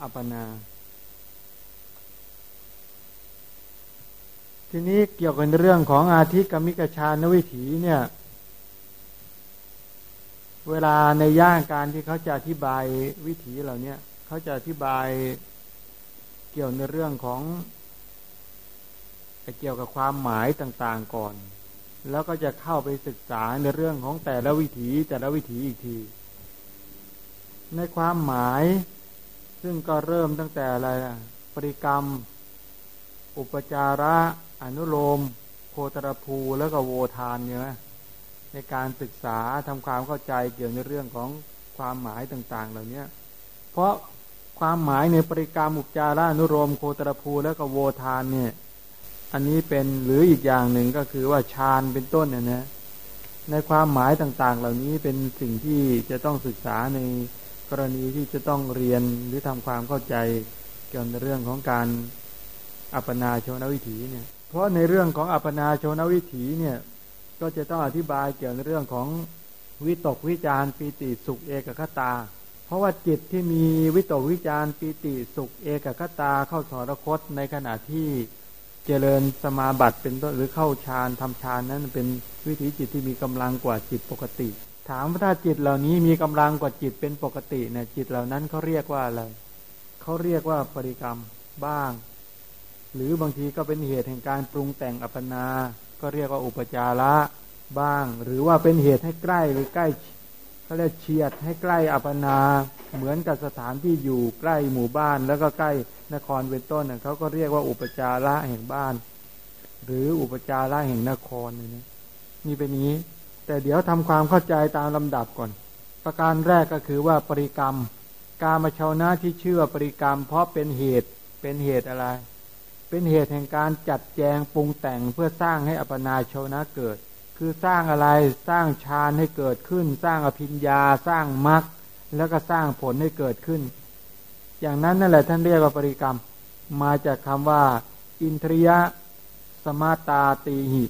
อัปนา ทีนี้เกี่ยวกับเรื่องของอาทิกรรมิกชานวิถีเนี่ย เวลาในย่างการที่เขาจะอธิบายวิถีเหล่านี้เขาจะอธิบายเกี่ยวในเรื่องของ เกี่ยวกับความหมายต่างๆก่อน แล้วก็จะเข้าไปศึกษาในเรื่องของแต่ละวิถีแต่ละวิถีอีกที ในความหมาย ซึ่งก็เริ่มตั้งแต่อะไรปริกรรม อุปจาระ อนุโลม โคตรภูแล้วก็โวทานเนี่ยในการศึกษาทำความเข้าใจเกี่ยวในเรื่องของความหมายต่างๆ เหล่านี้เพราะความหมายในปริกรรมอุปจาระอนุโลมโคตรภูแล้วก็โวทานเนี่ย อันนี้เป็นหรืออีกอย่างหนึ่งก็คือว่าฌานเป็นต้นเนี่ยนะในความหมายต่างๆ เหล่านี้เป็นสิ่งที่จะต้องศึกษาในกรณีที่จะต้องเรียนหรือทำความเข้าใจเกี่ยวกับเรื่องของการอัปนาโชนวิถีเนี่ย เพราะในเรื่องของอัปนาโชนวิถีเนี่ย ก็จะต้องอธิบายเกี่ยวกับเรื่องของวิตกวิจารปีติสุขเอกคตา เพราะว่าจิตที่มีวิตกวิจารปีติสุขเอกคตาเข้าสรคตในขณะที่ เจริญสมาบัติเป็นต้นหรือเข้าฌานทำฌานนั้นเป็นวิถีจิตที่มีกำลังกว่าจิตปกติ ถามว่าถ้าจิตเหล่านี้มีกำลังกว่าจิตเป็นปกติเนี่ยจิตเหล่านั้นเขาเรียกว่าอะไรเขาเรียกว่าปริกรรมบ้าง หรือบางทีก็เป็นเหตุแห่งการปรุงแต่งอัปนา ก็เรียกว่าอุปจาระบ้าง หรือว่าเป็นเหตุให้ใกล้หรือใกล้เขาเรียกเฉียดให้ใกล้อัปนา เหมือนกับสถานที่อยู่ใกล้หมู่บ้านแล้วก็ใกล้ นครเป็นต้นเขาก็เรียกว่าอุปจาระแห่งบ้าน หรืออุปจาระแห่งนครนี่นี่เป็นนี้ แต่เดี๋ยวทำความเข้าใจตามลำดับก่อน ประการแรกก็คือว่าปริกรรม การมาชาวนาที่เชื่อปริกรรม เพราะเป็นเหตุเป็นเหตุอะไร เป็นเหตุแห่งการจัดแจงปรุงแต่งเพื่อสร้างให้อัปนาชาวนาเกิด คือสร้างอะไรสร้างฌานให้เกิดขึ้น สร้างอภิญญา สร้างมรรคแล้วก็สร้างผลให้เกิดขึ้น อย่างนั้นนั่นแหละท่านเรียกว่าปริกรรม มาจากคำว่า อินทรียสมาตาตีหิ